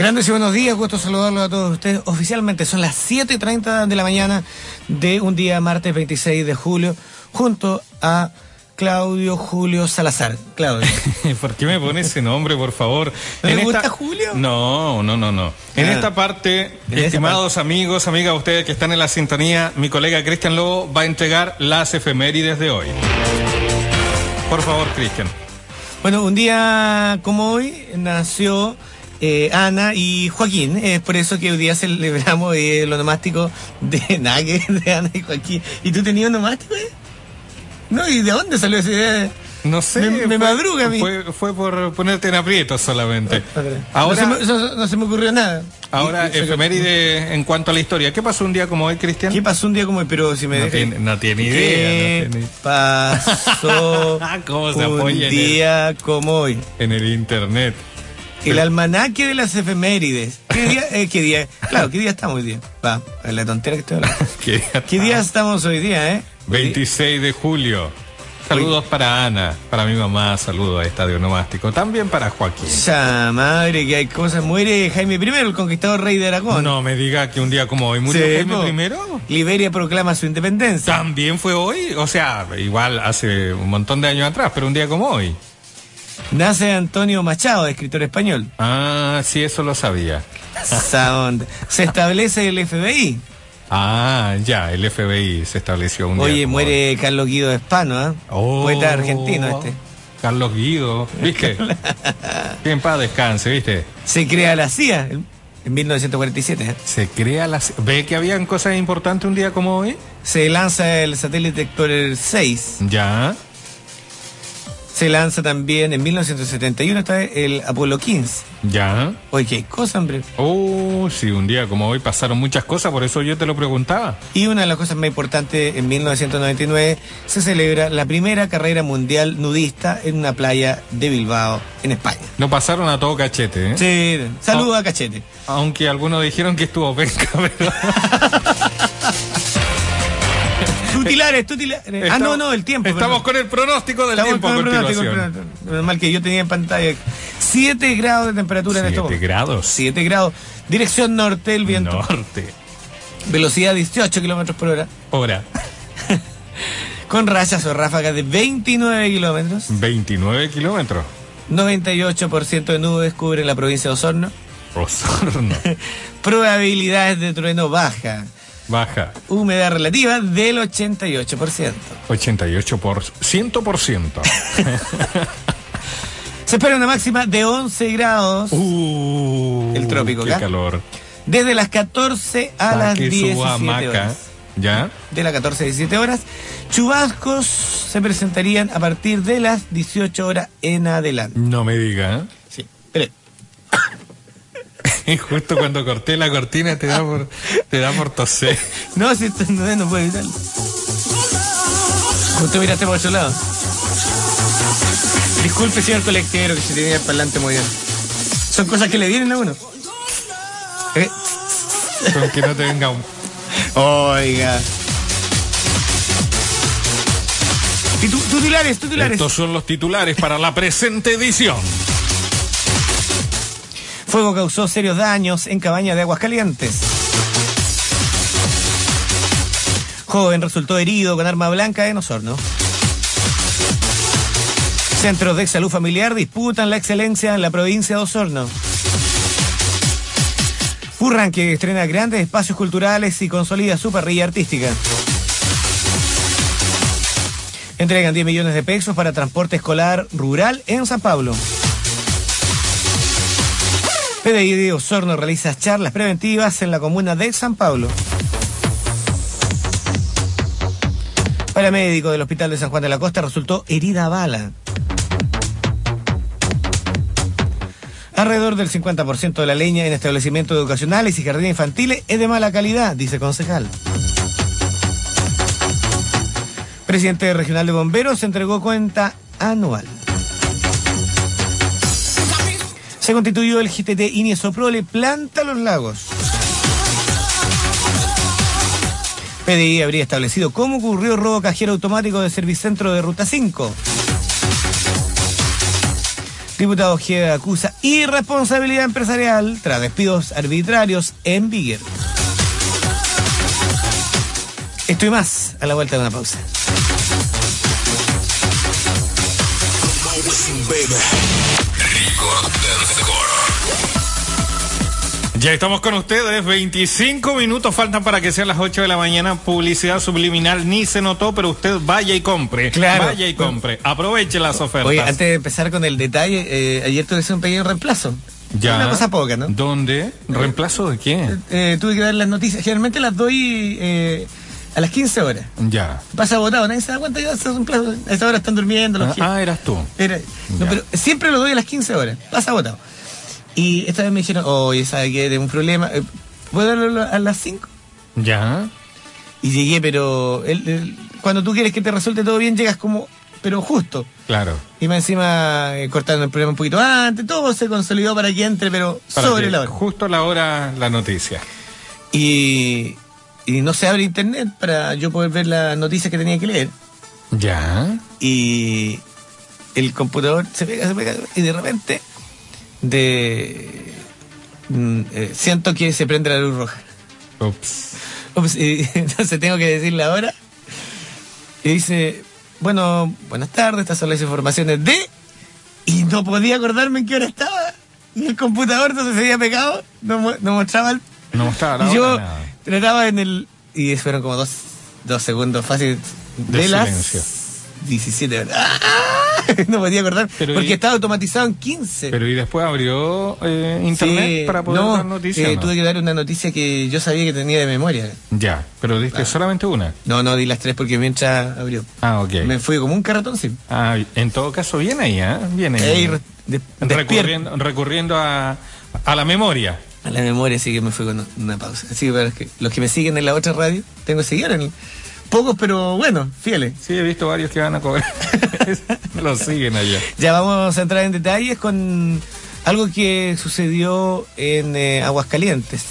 Grandes y buenos días, gusto saludarlos a todos ustedes. Oficialmente son las 7.30 de la mañana de un día martes 26 de julio, junto a Claudio Julio Salazar. Claudio. ¿Por qué me pones ese nombre, por favor? ¿No le gusta Julio? No, no, no, no. En Ah. esta parte, En esta estimados amigos, amigas, ustedes que están en la sintonía, mi colega Cristian Lobo va a entregar las efemérides de hoy. Por favor, Cristian. Bueno, un día como hoy nació eh, Ana y Joaquín. Es por eso que hoy día celebramos eh, el onomástico de Nague, de Ana y Joaquín. ¿Y tú tenías onomástico? eh? No, ¿y de dónde salió esa idea? No sé. Me- me madruga a mí. Fue, fue por ponerte en aprietos solamente. Ahora, Ahora, no, se me, no- no se me ocurrió nada. ahora efeméride en cuanto a la historia. ¿Qué pasó un día como hoy, Cristian? ¿Qué pasó un día como hoy? Pero si me No tiene- no tiene idea, ¿Qué no tiene- pasó ¿Cómo se un día como hoy? En el internet. El almanaque de las efemérides. ¿Qué día? eh, ¿Qué día? Claro, ¿qué día estamos hoy día? Va, es la tontera que estoy hablando. ¿Qué día ¿Qué día estamos hoy día, eh? 26 de julio. Saludos para Ana, para mi mamá, saludos a Estadio Nomástico. También para Joaquín. Ya, madre, que hay cosas. Muere Jaime I, el conquistador rey de Aragón. No me diga que un día como hoy murió Sí, Jaime primero. Liberia proclama su independencia. También fue hoy, o sea, igual hace un montón de años atrás, pero un día como hoy. Nace Antonio Machado, escritor español. Ah, sí, eso lo sabía. Onda. Se establece el FBI. Ah, ya, el FBI se estableció un día. Oye, como muere Carlos Guido Espano, ¿ah? Oh. Poeta argentino este. Carlos Guido, ¿viste? que en paz descanse, ¿viste? Se crea la CIA en en 1947. ¿eh? Se crea la... ¿Ve que habían cosas importantes un día como hoy? Se lanza el satélite Explorer 6. Ya. Se lanza también en 1971 está el Apolo 15. Ya. Oye, qué cosa, hombre. Oh, sí, un día como hoy pasaron muchas cosas, por eso yo te lo preguntaba. Y una de las cosas más importantes, en 1999 se celebra la primera carrera mundial nudista en una playa de Bilbao, en España. No pasaron a todo cachete, ¿eh? Sí, saludos a Cachete. Aunque algunos dijeron que estuvo penca, pero... Tutilares, tutilares. ah, Estamos- no, no, el tiempo. Estamos perdón. con el pronóstico del Estamos tiempo con el pronóstico, el pronóstico. Mal que yo tenía en pantalla 7 grados de temperatura en este momento. grados. 7 grados. Dirección norte, el viento. Norte. Velocidad 18 kilómetros por hora. Hora. Con rayas o ráfagas de 29 kilómetros. 29 kilómetros. 98% de nubes cubren la provincia de Osorno. Osorno. Probabilidades de trueno baja. Baja. Humedad relativa del 88%. 88 por... 100%. Se espera una máxima de 11 grados Uh, El trópico, Qué ¿acá? calor. desde las 14 a las Saque su 17 hamaca. horas. ¿Ya? De las 14 a 17 horas. Chubascos se presentarían a partir de las 18 horas en adelante. No me diga. Sí. Espere. Y justo cuando corté la cortina te da por, te da por toser. No, si no, no puedo evitarlo. Justo miraste por otro lado. Disculpe, señor colectivero, que se tenía el parlante muy bien. Son cosas que le vienen a uno. Eh, Con que no te venga un... Oiga. Titu- Titulares, titulares. Estos son los titulares para la presente edición. Fuego causó serios daños en cabaña de Aguascalientes. Joven resultó herido con arma blanca en Osorno. Centros de salud familiar disputan la excelencia en la provincia de Osorno. Furran que estrena grandes espacios culturales y consolida su parrilla artística. Entregan 10 millones de pesos para transporte escolar rural en San Pablo. PDI de Osorno realiza charlas preventivas en la comuna de San Pablo. Paramédico del Hospital de San Juan de la Costa resultó herida a bala. Alrededor del 50% de la leña en establecimientos educacionales y jardines infantiles es de mala calidad, dice concejal. Presidente regional de bomberos entregó cuenta anual. Se constituyó el GTT Iniesoprole Planta Los Lagos. PDI habría establecido cómo ocurrió robo cajero automático de Servicentro de Ruta 5. Diputado Ojeda acusa irresponsabilidad empresarial tras despidos arbitrarios en Bigger. Estoy más a la vuelta de una pausa. Ya estamos con ustedes, 25 minutos faltan para que sean las 8 de la mañana, publicidad subliminal, ni se notó, pero usted vaya y compre, Claro. vaya y compre, aproveche las ofertas. Oye, antes de empezar con el detalle, eh, ayer tuve un pequeño reemplazo. ya. Una cosa poca, ¿no? ¿Dónde? ¿Reemplazo de qué? Eh, tuve que dar las noticias. Generalmente las doy eh, a las 15 horas. Ya. Pasa votado, nadie se da cuenta hace un plazo. A esa hora están durmiendo los Ah, ah, eras tú. Era- no, Ya. pero siempre lo doy a las 15 horas. Pasa votado. Y esta vez me dijeron, oye, ¿sabe qué? Tengo un problema. Eh, ¿Puedo darlo a las 5? Ya. Y llegué, pero cuando tú quieres que te resulte todo bien, llegas como, pero justo. Claro. Y más encima eh, cortaron el programa un poquito antes, todo se consolidó para que entre, pero Para sobre la hora. Justo la hora la noticia. Y, y no se abre internet para yo poder ver las noticias que tenía que leer. Ya. Y el computador se pega, se pega, y de repente de mm, eh, siento que se prende la luz roja. Ups. Ups, y entonces tengo que decirle ahora. Y dice, bueno, buenas tardes, estas son las informaciones de... Y no podía acordarme en qué hora estaba. Y el computador entonces se había pegado, no, mostraba el... No mostraba la yo nada. Trataba en el... Y fueron como dos, dos segundos fácil de, De las silencio. 17 horas. ¡Ah! No podía acordar Pero porque y- estaba automatizado en 15. Pero y después abrió eh, internet Sí, para poder no, dar noticias. eh, ¿no? tuve que dar una noticia que yo sabía que tenía de memoria. Ya, pero diste solamente una. No, no di las tres porque mientras abrió. Ah, ok. Me fui como un carretón, sí. Ah, en todo caso, viene ahí, ¿eh? Viene. Ey, re- de- recurriendo recurriendo a, a la memoria. A la memoria, así que me fui con una pausa. Así que para que los que me siguen en la otra radio, tengo que seguir en el- Pocos, pero bueno, fieles. Sí, he visto varios que van a cobrar. Lo siguen allá. Ya vamos a entrar en detalles con algo que sucedió en eh, Aguascalientes.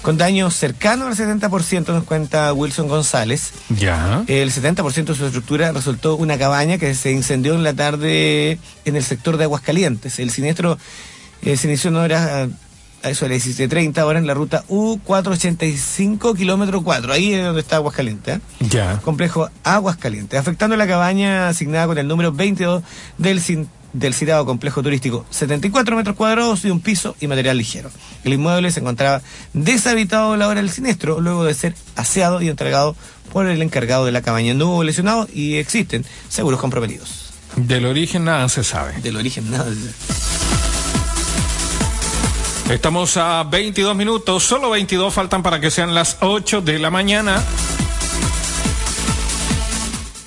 Con daños cercanos al 70%, nos cuenta Wilson González. Ya. El 70% de su estructura resultó una cabaña que se incendió en la tarde en el sector de Aguascalientes. El siniestro eh, se inició en horas a, a eso de las 17.30 ahora en la ruta U485 kilómetro 4. Ahí es donde está Aguascalientes. ¿eh? Ya. Complejo Aguascalientes, afectando la cabaña asignada con el número 22 del, del citado complejo turístico. 74 metros cuadrados y un piso y material ligero. El inmueble se encontraba deshabitado a la hora del siniestro, luego de ser aseado y entregado por el encargado de la cabaña. No hubo lesionados y existen seguros comprometidos. Del origen nada se sabe. Del origen, nada. Estamos a 22 minutos, solo 22 faltan para que sean las 8 de la mañana.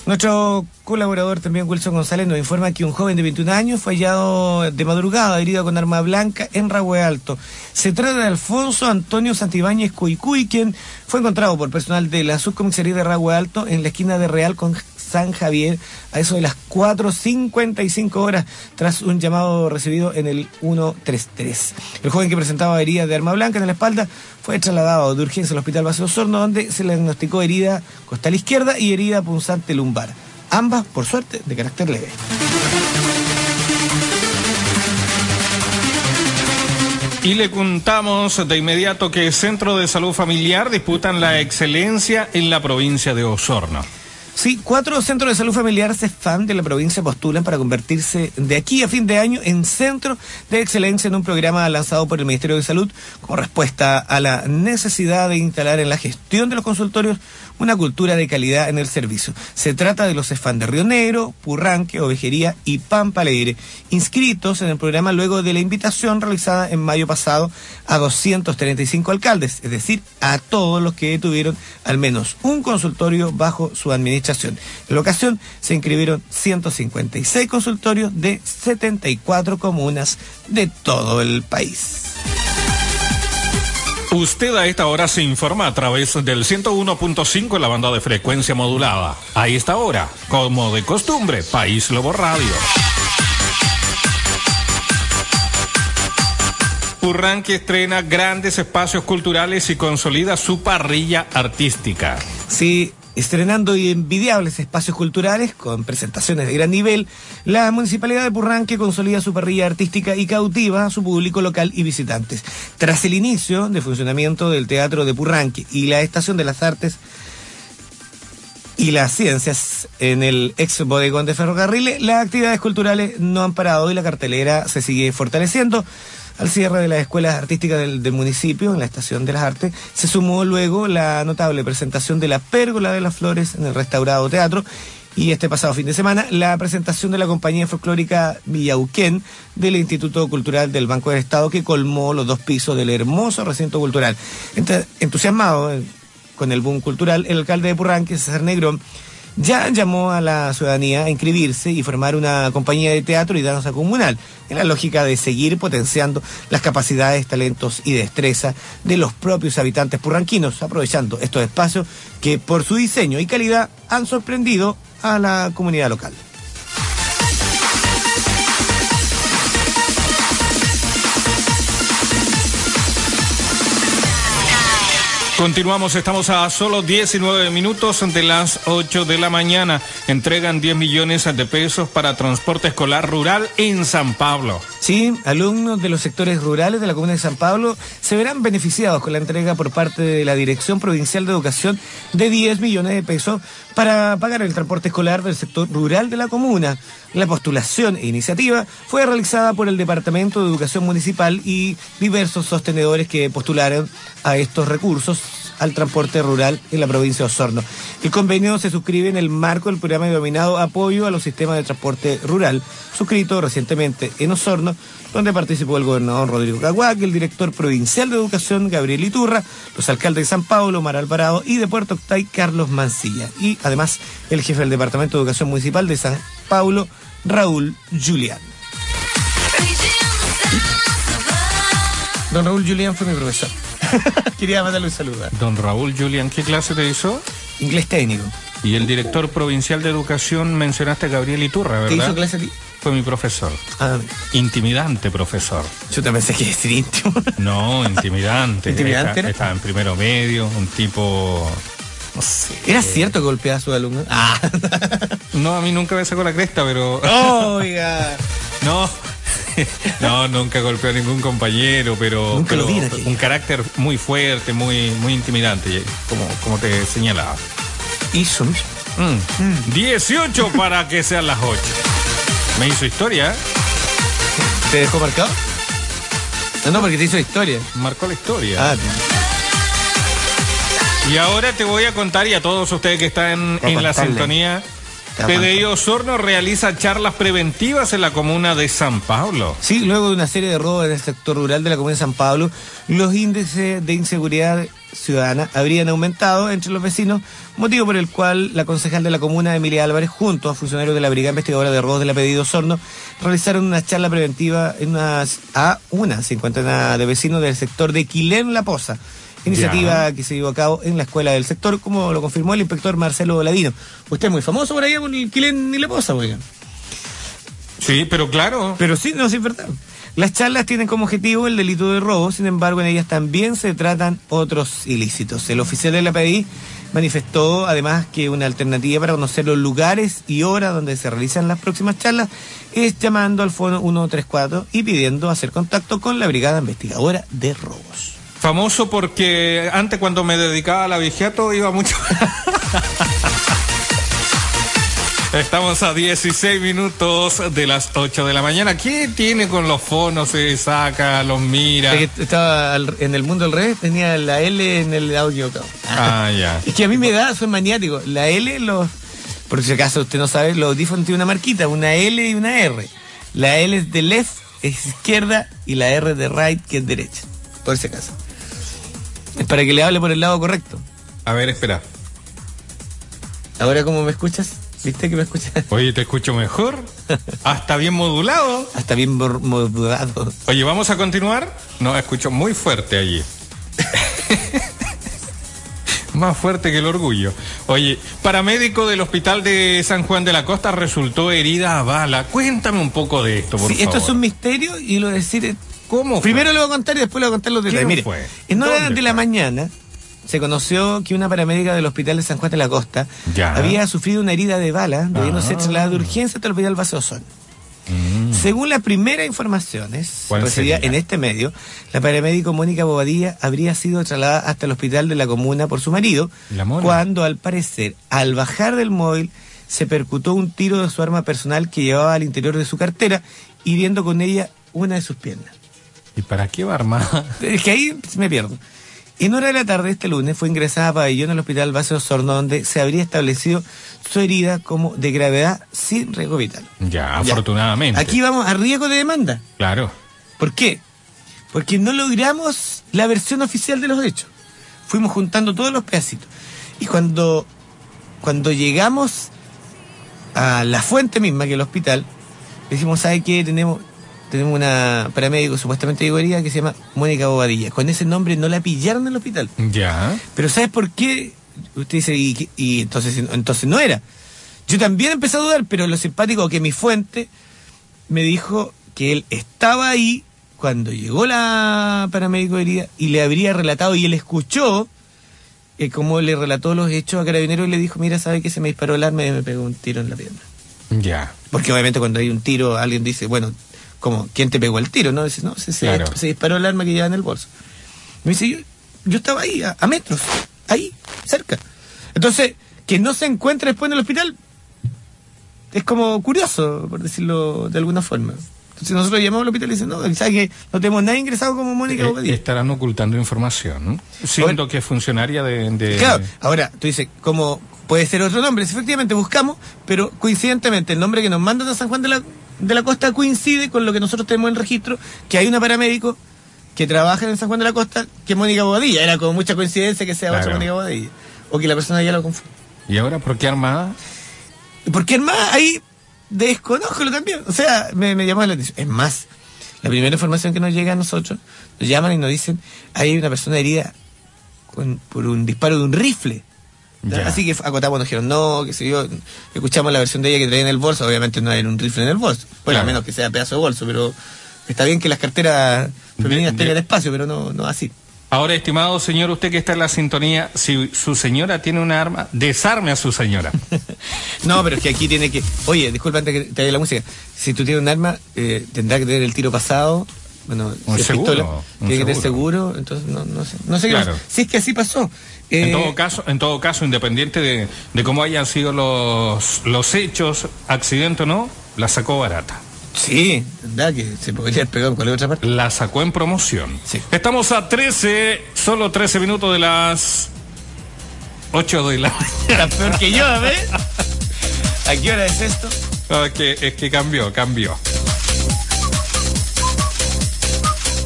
Nuestro colaborador también, Wilson González, nos informa que un joven de 21 años fue hallado de madrugada herido con arma blanca en Rahue Alto. Se trata de Alfonso Antonio Santibáñez Cuicuy, quien fue encontrado por personal de la subcomisaría de Rahue Alto en la esquina de Real con San Javier a eso de las 4.55 horas tras un llamado recibido en el 133. El joven que presentaba heridas de arma blanca en la espalda fue trasladado de urgencia al Hospital Base Osorno donde se le diagnosticó herida costal izquierda y herida punzante lumbar. Ambas, por suerte, de carácter leve. Y le contamos de inmediato que Centro de Salud Familiar disputan la excelencia en la provincia de Osorno. Sí, cuatro centros de salud familiar CEFAM de la provincia postulan para convertirse de aquí a fin de año en centro de excelencia en un programa lanzado por el Ministerio de Salud como respuesta a la necesidad de instalar en la gestión de los consultorios una cultura de calidad en el servicio. Se trata de los CEFAM de Río Negro, Purranque, Ovejería y Pampa Alegre, inscritos en el programa luego de la invitación realizada en mayo pasado a 235 alcaldes, es decir, a todos los que tuvieron al menos un consultorio bajo su administración. En la ocasión se inscribieron 156 consultorios de 74 comunas de todo el país. Usted a esta hora se informa a través del 101.5 en la banda de frecuencia modulada. A esta hora, como de costumbre, País Lobo Radio. Urranque estrena grandes espacios culturales y consolida su parrilla artística. Sí, Estrenando envidiables espacios culturales con presentaciones de gran nivel, la Municipalidad de Purranque consolida su parrilla artística y cautiva a su público local y visitantes. Tras el inicio de funcionamiento del Teatro de Purranque y la Estación de las Artes y las Ciencias en el ex bodegón de ferrocarriles, las actividades culturales no han parado y la cartelera se sigue fortaleciendo. Al cierre de las escuelas artísticas del, municipio, en la Estación de las Artes, se sumó luego la notable presentación de la Pérgola de las Flores en el restaurado teatro y este pasado fin de semana la presentación de la compañía folclórica Villauquén del Instituto Cultural del Banco del Estado que colmó los dos pisos del hermoso recinto cultural. Entusiasmado eh, con el boom cultural, el alcalde de Purranque, César Negrón, ya llamó a la ciudadanía a inscribirse y formar una compañía de teatro y danza comunal, en la lógica de seguir potenciando las capacidades, talentos y destreza de los propios habitantes purranquinos, aprovechando estos espacios que por su diseño y calidad han sorprendido a la comunidad local. Continuamos, estamos a solo 19 minutos de las 8 de la mañana. Entregan 10 millones de pesos para transporte escolar rural en San Pablo. Sí, alumnos de los sectores rurales de la comuna de San Pablo se verán beneficiados con la entrega por parte de la Dirección Provincial de Educación de 10 millones de pesos para pagar el transporte escolar del sector rural de la comuna. La postulación e iniciativa fue realizada por el Departamento de Educación Municipal y diversos sostenedores que postularon a estos recursos al transporte rural en la provincia de Osorno. El convenio se suscribe en el marco del programa denominado Apoyo a los Sistemas de Transporte Rural, suscrito recientemente en Osorno, donde participó el gobernador Rodrigo Caguac, el director provincial de Educación Gabriel Iturra, los alcaldes de San Paulo, Mar Alvarado y de Puerto Octay, Carlos Mancilla, y además el jefe del Departamento de Educación Municipal de San Paulo, Raúl Julián. Don Raúl Julián fue mi profesor. Quería mandarle un saludo. Don Raúl Julián, ¿qué clase te hizo? Inglés técnico. Y el director provincial de educación mencionaste a Gabriel Iturra, ¿verdad? ¿Qué hizo clase a ti? Fue mi profesor. Ah, Intimidante profesor. yo te pensé que decir íntimo. No, intimidante. ¿Intimidante era? Estaba en primero medio, un tipo. No sé. ¿Era cierto que golpeaba a su alumno? Ah. No, a mí nunca me sacó la cresta, pero. Oiga. No. No, nunca golpeó a ningún compañero, pero, Nunca lo vi un carácter muy fuerte, muy, muy intimidante, como, como te señalaba. Hizo mismo. Mm. 18 para que sean las 8. Me hizo historia, ¿eh? ¿Te dejó marcado? No, no, porque te hizo historia. marcó la historia. Ah, Y ahora te voy a contar, y a todos ustedes que están en la sintonía, Contar. Osorno realiza charlas preventivas en la comuna de San Pablo. Sí, luego de una serie de robos en el sector rural de la comuna de San Pablo, los índices de inseguridad ciudadana habrían aumentado entre los vecinos, motivo por el cual la concejal de la comuna, Emilia Álvarez, junto a funcionarios de la Brigada Investigadora de Robos de la Pedido Osorno, realizaron una charla preventiva en unas, a una cincuentena de vecinos del sector de Quilén La Poza. Iniciativa que se llevó a cabo en la escuela del sector, como lo confirmó el inspector Marcelo Ladino. Usted es muy famoso por allá con el Quilén y La Poza, oigan. Sí, pero claro. Pero sí, no, sí es verdad. Las charlas tienen como objetivo el delito de robo, sin embargo en ellas también se tratan otros ilícitos. El oficial de la PDI manifestó además que una alternativa para conocer los lugares y horas donde se realizan las próximas charlas es llamando al fono 134 y pidiendo hacer contacto con la Brigada Investigadora de Robos. Famoso porque antes cuando me dedicaba a la vigiato iba mucho. Estamos a 16 minutos de las 8 de la mañana. ¿Qué tiene con los fonos? Se saca, los mira. Estaba en el mundo al revés, tenía la L en el audio. Ah, ya. Es que a mí me da, soy maniático. La L, los. Por si acaso usted no sabe, los audífonos tienen una marquita, una L y una R. La L es de left, es izquierda, y la R de right, que es derecha. Por si acaso. Es para que le hable por el lado correcto. A ver, espera. Ahora, ¿cómo me escuchas? ¿Viste que me escuchas? Oye, te escucho mejor. Hasta bien modulado. Hasta bien modulado. Oye, ¿vamos a continuar? No, escucho muy fuerte allí. Más fuerte que el orgullo. Oye, paramédico del hospital de San Juan de la Costa resultó herida a bala. Cuéntame un poco de esto, por Sí, favor. esto es un misterio y lo decir. ¿Cómo fue? Primero le voy a contar y después le voy a contar los detalles. ¿Quién Mire, fue? en horas ¿Dónde de la mañana, se conoció que una paramédica del Hospital de San Juan de la Costa Ya. había sufrido una herida de bala, debiendo ser Ah. trasladada de urgencia hasta el Hospital Base Osorno. Mm. Según las primeras informaciones ¿Cuál recibidas en este medio, la paramédico Mónica Bobadilla habría sido trasladada hasta el hospital de la comuna por su marido, cuando al parecer, al bajar del móvil, se percutó un tiro de su arma personal que llevaba al interior de su cartera, hiriendo con ella una de sus piernas. ¿Y para qué va armada? Es que ahí me pierdo. En hora de la tarde este lunes fue ingresada a pabellón al hospital Base Osorno, donde se habría establecido su herida como de gravedad sin riesgo vital. Ya, Ya. afortunadamente. Aquí vamos a riesgo de demanda. Claro. ¿Por qué? Porque no logramos la versión oficial de los hechos. Fuimos juntando todos los pedacitos. Y cuando, cuando llegamos a la fuente misma, que es el hospital, decimos, ¿sabe qué? Tenemos, tenemos una paramédico supuestamente de Iguería que se llama Mónica Bobadilla. Con ese nombre no la pillaron en el hospital. Ya. Pero ¿sabes por qué? Usted dice, y, y entonces, entonces no era. Yo también empecé a dudar, pero lo simpático que mi fuente me dijo que él estaba ahí cuando llegó la paramédico herida y le habría relatado y él escuchó eh, como le relató los hechos a Carabinero y le dijo, mira, ¿sabe que se me disparó el arma y me pegó un tiro en la pierna? Ya. Porque obviamente cuando hay un tiro alguien dice, bueno, como ¿quién te pegó el tiro? No, dice, no, se, se- Claro. se disparó el arma que lleva en el bolso. Me dice, yo, yo estaba ahí, a, a metros, ahí, cerca. Entonces, que no se encuentre después en el hospital es como curioso, por decirlo de alguna forma. Entonces nosotros llamamos al hospital y dicen, no, ¿sabes que no tenemos nada ingresado como Mónica Eh, Bobadilla? estarán ocultando información, ¿no? Siendo que es funcionaria de... de- Claro, ahora tú dices, ¿cómo puede ser otro nombre? Efectivamente buscamos, pero coincidentemente el nombre que nos mandan a San Juan de la, de la Costa coincide con lo que nosotros tenemos en registro, que hay una paramédico que trabaja en San Juan de la Costa, que es Mónica Bobadilla. Era como mucha coincidencia que sea otra. Mónica Bobadilla. O que la persona ya lo confunde. ¿Y ahora por qué armada? ¿Y por qué más? Ahí desconozco también. O sea, me, me llamó la atención. Es más, la primera información que nos llega a nosotros, nos llaman y nos dicen, hay una persona herida con- por un disparo de un rifle. Ya. Así que acotamos, nos dijeron, no, que sé yo, escuchamos la versión de ella que traía en el bolso, obviamente no hay un rifle en el bolso. Bueno, a Claro. menos que sea pedazo de bolso, pero está bien que las carteras femeninas De- de- tengan espacio, pero no, no así. Ahora, estimado señor, usted que está en la sintonía, si su señora tiene una arma, desarme a su señora. No, pero es que aquí tiene que. Oye, disculpa antes que te dé la música. Si tú tienes un arma, eh, tendrá que tener el tiro pasado. Bueno, Un si es seguro, pistola, un tiene que tener seguro. seguro. Entonces, no, no sé. No sé qué pasó. Si es que así pasó. Eh, En todo caso, en todo caso, independiente de, de cómo hayan sido los, los hechos, accidente o no, la sacó barata. Sí, verdad que se podría haber pegado en cualquier otra parte. La sacó en promoción. Sí. Estamos a 13, solo 13 minutos de las 8 de la mañana. Peor que yo, ¿ves? ¿A qué hora es esto? No, es, que, es que cambió, cambió.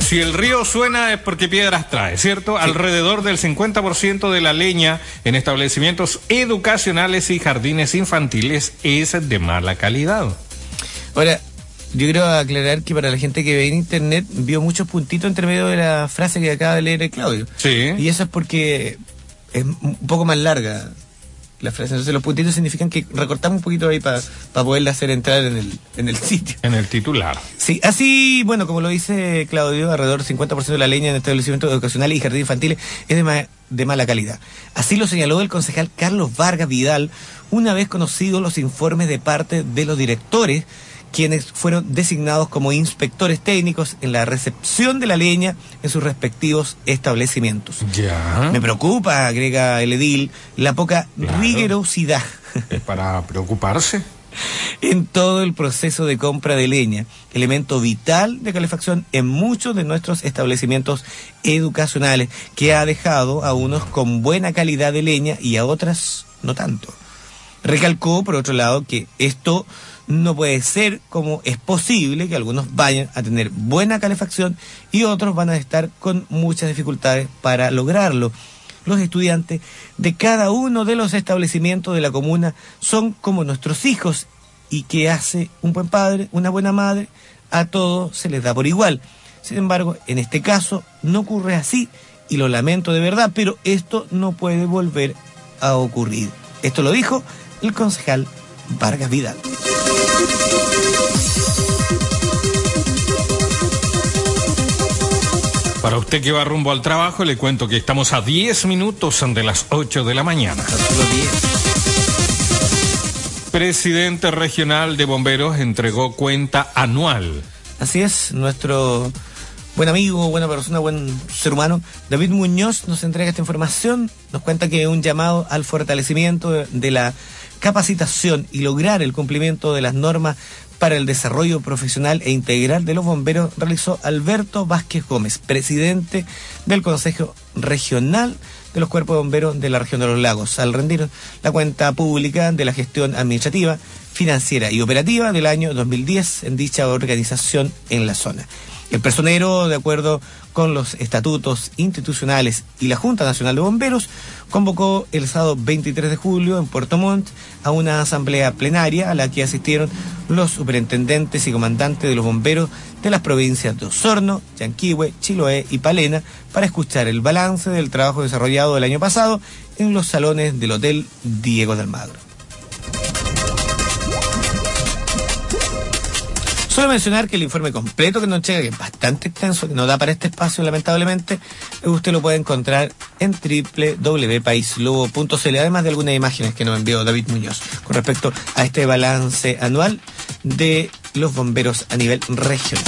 Si el río suena es porque piedras trae, ¿cierto? Alrededor del 50% de la leña en establecimientos educacionales y jardines infantiles es de mala calidad. Ahora, yo quiero aclarar que para la gente que ve en internet vio muchos puntitos entre medio de la frase que acaba de leer el Claudio. Sí. Y eso es porque es un poco más larga la frase. Entonces los puntitos significan que recortamos un poquito ahí para poderla hacer entrar en el, en el sitio. En el titular. Sí, así, bueno, como lo dice Claudio, alrededor del 50% de la leña en establecimientos educacionales y jardines infantiles es de, ma- de mala calidad. Así lo señaló el concejal Carlos Vargas Vidal, una vez conocidos los informes de parte de los directores, quienes fueron designados como inspectores técnicos en la recepción de la leña en sus respectivos establecimientos. Ya. Me preocupa, agrega el edil, la poca Claro. rigurosidad Es para preocuparse. en todo el proceso de compra de leña, elemento vital de calefacción en muchos de nuestros establecimientos educacionales, que ha dejado a unos con buena calidad de leña y a otras no tanto. Recalcó, por otro lado, que esto no puede ser como es posible que algunos vayan a tener buena calefacción y otros van a estar con muchas dificultades para lograrlo. Los estudiantes de cada uno de los establecimientos de la comuna son como nuestros hijos y que hace un buen padre, una buena madre, a todos se les da por igual. Sin embargo, en este caso no ocurre así y lo lamento de verdad, pero esto no puede volver a ocurrir. Esto lo dijo el concejal Vargas Vidal. Para usted que va rumbo al trabajo, le cuento que estamos a 10 minutos de las 8 de la mañana. Presidente regional de bomberos entregó cuenta anual. Así es, nuestro buen amigo, buena persona, buen ser humano, David Muñoz nos entrega esta información, nos cuenta que un llamado al fortalecimiento de la capacitación y lograr el cumplimiento de las normas para el desarrollo profesional e integral de los bomberos realizó Alberto Vázquez Gómez, presidente del Consejo Regional de los Cuerpos de Bomberos de la región de los lagos, al rendir la cuenta pública de la gestión administrativa, financiera y operativa del año 2010 en dicha organización en la zona. El personero, de acuerdo con los estatutos institucionales y la Junta Nacional de Bomberos, convocó el sábado 23 de julio en Puerto Montt a una asamblea plenaria a la que asistieron los superintendentes y comandantes de los bomberos de las provincias de Osorno, Yanquihue, Chiloé y Palena para escuchar el balance del trabajo desarrollado el año pasado en los salones del Hotel Diego de Almagro. Solo mencionar que el informe completo que nos llega, que es bastante extenso, que no da para este espacio lamentablemente, usted lo puede encontrar en www.paislobo.cl, además de algunas imágenes que nos envió David Muñoz con respecto a este balance anual de los bomberos a nivel regional.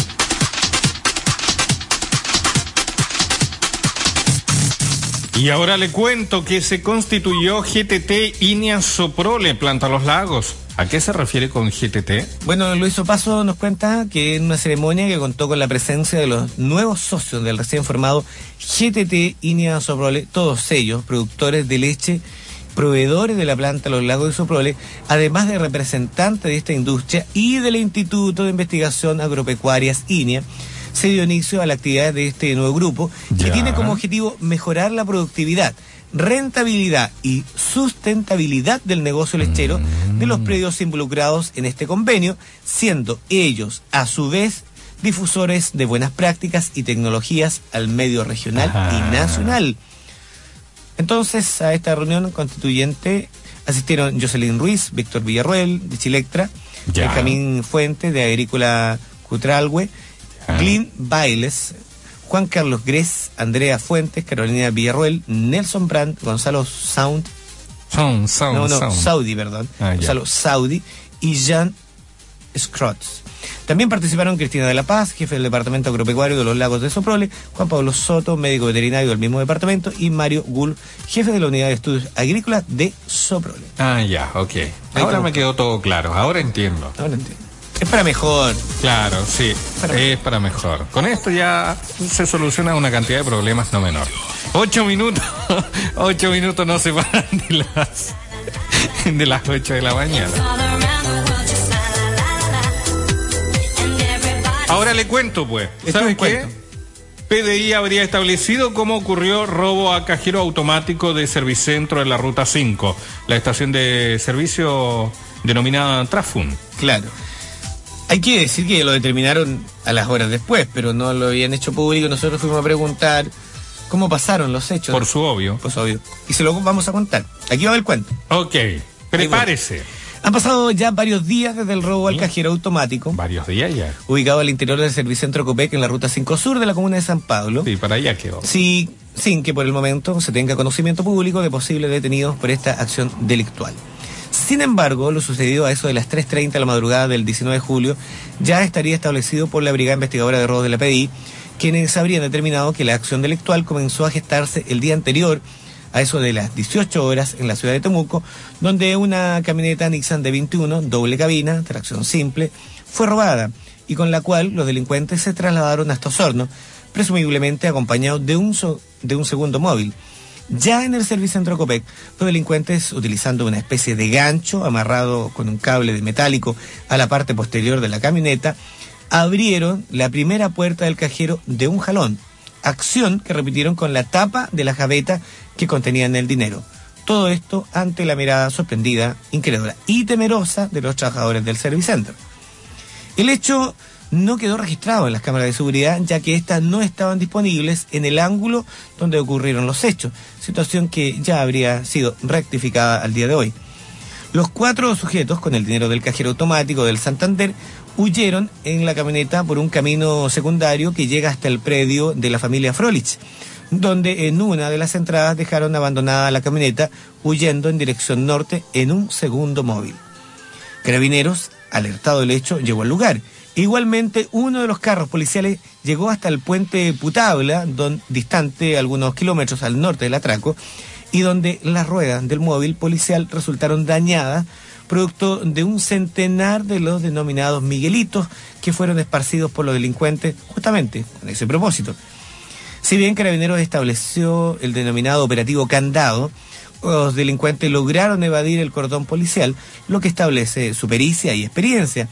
Y ahora le cuento que se constituyó GTT INEA Soprole Planta Los Lagos. ¿A qué se refiere con GTT? Bueno, Luis Opaso nos cuenta que en una ceremonia que contó con la presencia de los nuevos socios del recién formado GTT INEA Soprole, todos ellos productores de leche, proveedores de la planta Los Lagos de Soprole, además de representantes de esta industria y del Instituto de Investigación Agropecuarias INEA se dio inicio a la actividad de este nuevo grupo que tiene como objetivo mejorar la productividad, rentabilidad y sustentabilidad del negocio lechero de los mm. predios involucrados en este convenio, siendo ellos a su vez difusores de buenas prácticas y tecnologías al medio regional y nacional. Entonces, a esta reunión constituyente asistieron Jocelyn Ruiz, Víctor Villarroel, de Chilectra, Benjamín Fuente, de Agrícola Cutralgue, Clint Bailes, Juan Carlos Gres, Andrea Fuentes, Carolina Villarroel, Nelson Brandt, Gonzalo Sound. Sound, Sound, no, no, Saudi, perdón. Ah, Gonzalo Saudi y Jean Scrotts. También participaron Cristina de la Paz, jefe del Departamento Agropecuario de los Lagos de Soprole, Juan Pablo Soto, médico veterinario del mismo departamento, y Mario Gull, jefe de la Unidad de Estudios Agrícolas de Soprole. Ah, ya, ok. Ahora me quedó todo claro, ahora entiendo. Ahora entiendo. Es para mejor. Claro, sí. es para mejor. Con esto ya se soluciona una cantidad de problemas no menor. Ocho minutos. Ocho minutos no se van de las, de las ocho de la mañana. Ahora le cuento, pues. ¿Sabes qué? PDI habría establecido cómo ocurrió robo a cajero automático de Servicentro en la Ruta 5, la estación de servicio denominada Trafun. Claro. Hay que decir que lo determinaron a las horas después, pero no lo habían hecho público. Nosotros fuimos a preguntar cómo pasaron los hechos. Por su obvio. Por su obvio. Y se lo vamos a contar. Aquí va el cuento. Ok, prepárese. Han pasado ya varios días desde el robo al cajero automático. Varios días ya. Ubicado al interior del Servicentro Copec en la ruta 5 Sur de la comuna de San Pablo. Sí, para allá quedó. Sí, sin que por el momento se tenga conocimiento público de posibles detenidos por esta acción delictual. Sin embargo, lo sucedido a eso de las 3.30 de la madrugada del 19 de julio ya estaría establecido por la Brigada Investigadora de Robos de la PDI, quienes habrían determinado que la acción delictual comenzó a gestarse el día anterior a eso de las 18 horas en la ciudad de Temuco, donde una camioneta Nissan de 21, doble cabina, tracción simple, fue robada y con la cual los delincuentes se trasladaron hasta Osorno, presumiblemente acompañados de un, de un segundo móvil. Ya en el Servicentro Copec, los delincuentes, utilizando una especie de gancho amarrado con un cable de metálico a la parte posterior de la camioneta, abrieron la primera puerta del cajero de un jalón, acción que repitieron con la tapa de la javeta que contenían el dinero. Todo esto ante la mirada sorprendida, incrédula y temerosa de los trabajadores del Servicentro. El hecho no quedó registrado en las cámaras de seguridad, ya que éstas no estaban disponibles en el ángulo donde ocurrieron los hechos, situación que ya habría sido rectificada al día de hoy. Los cuatro sujetos con el dinero del cajero automático del Santander huyeron en la camioneta por un camino secundario que llega hasta el predio de la familia Frolich, donde en una de las entradas dejaron abandonada la camioneta huyendo en dirección norte en un segundo móvil. Carabineros, alertado del hecho, llegó al lugar. Igualmente, uno de los carros policiales llegó hasta el puente Putabla, distante algunos kilómetros al norte del atraco, y donde las ruedas del móvil policial resultaron dañadas, producto de un centenar de los denominados Miguelitos que fueron esparcidos por los delincuentes justamente con ese propósito. Si bien Carabineros estableció el denominado operativo candado, los delincuentes lograron evadir el cordón policial, lo que establece su pericia y experiencia,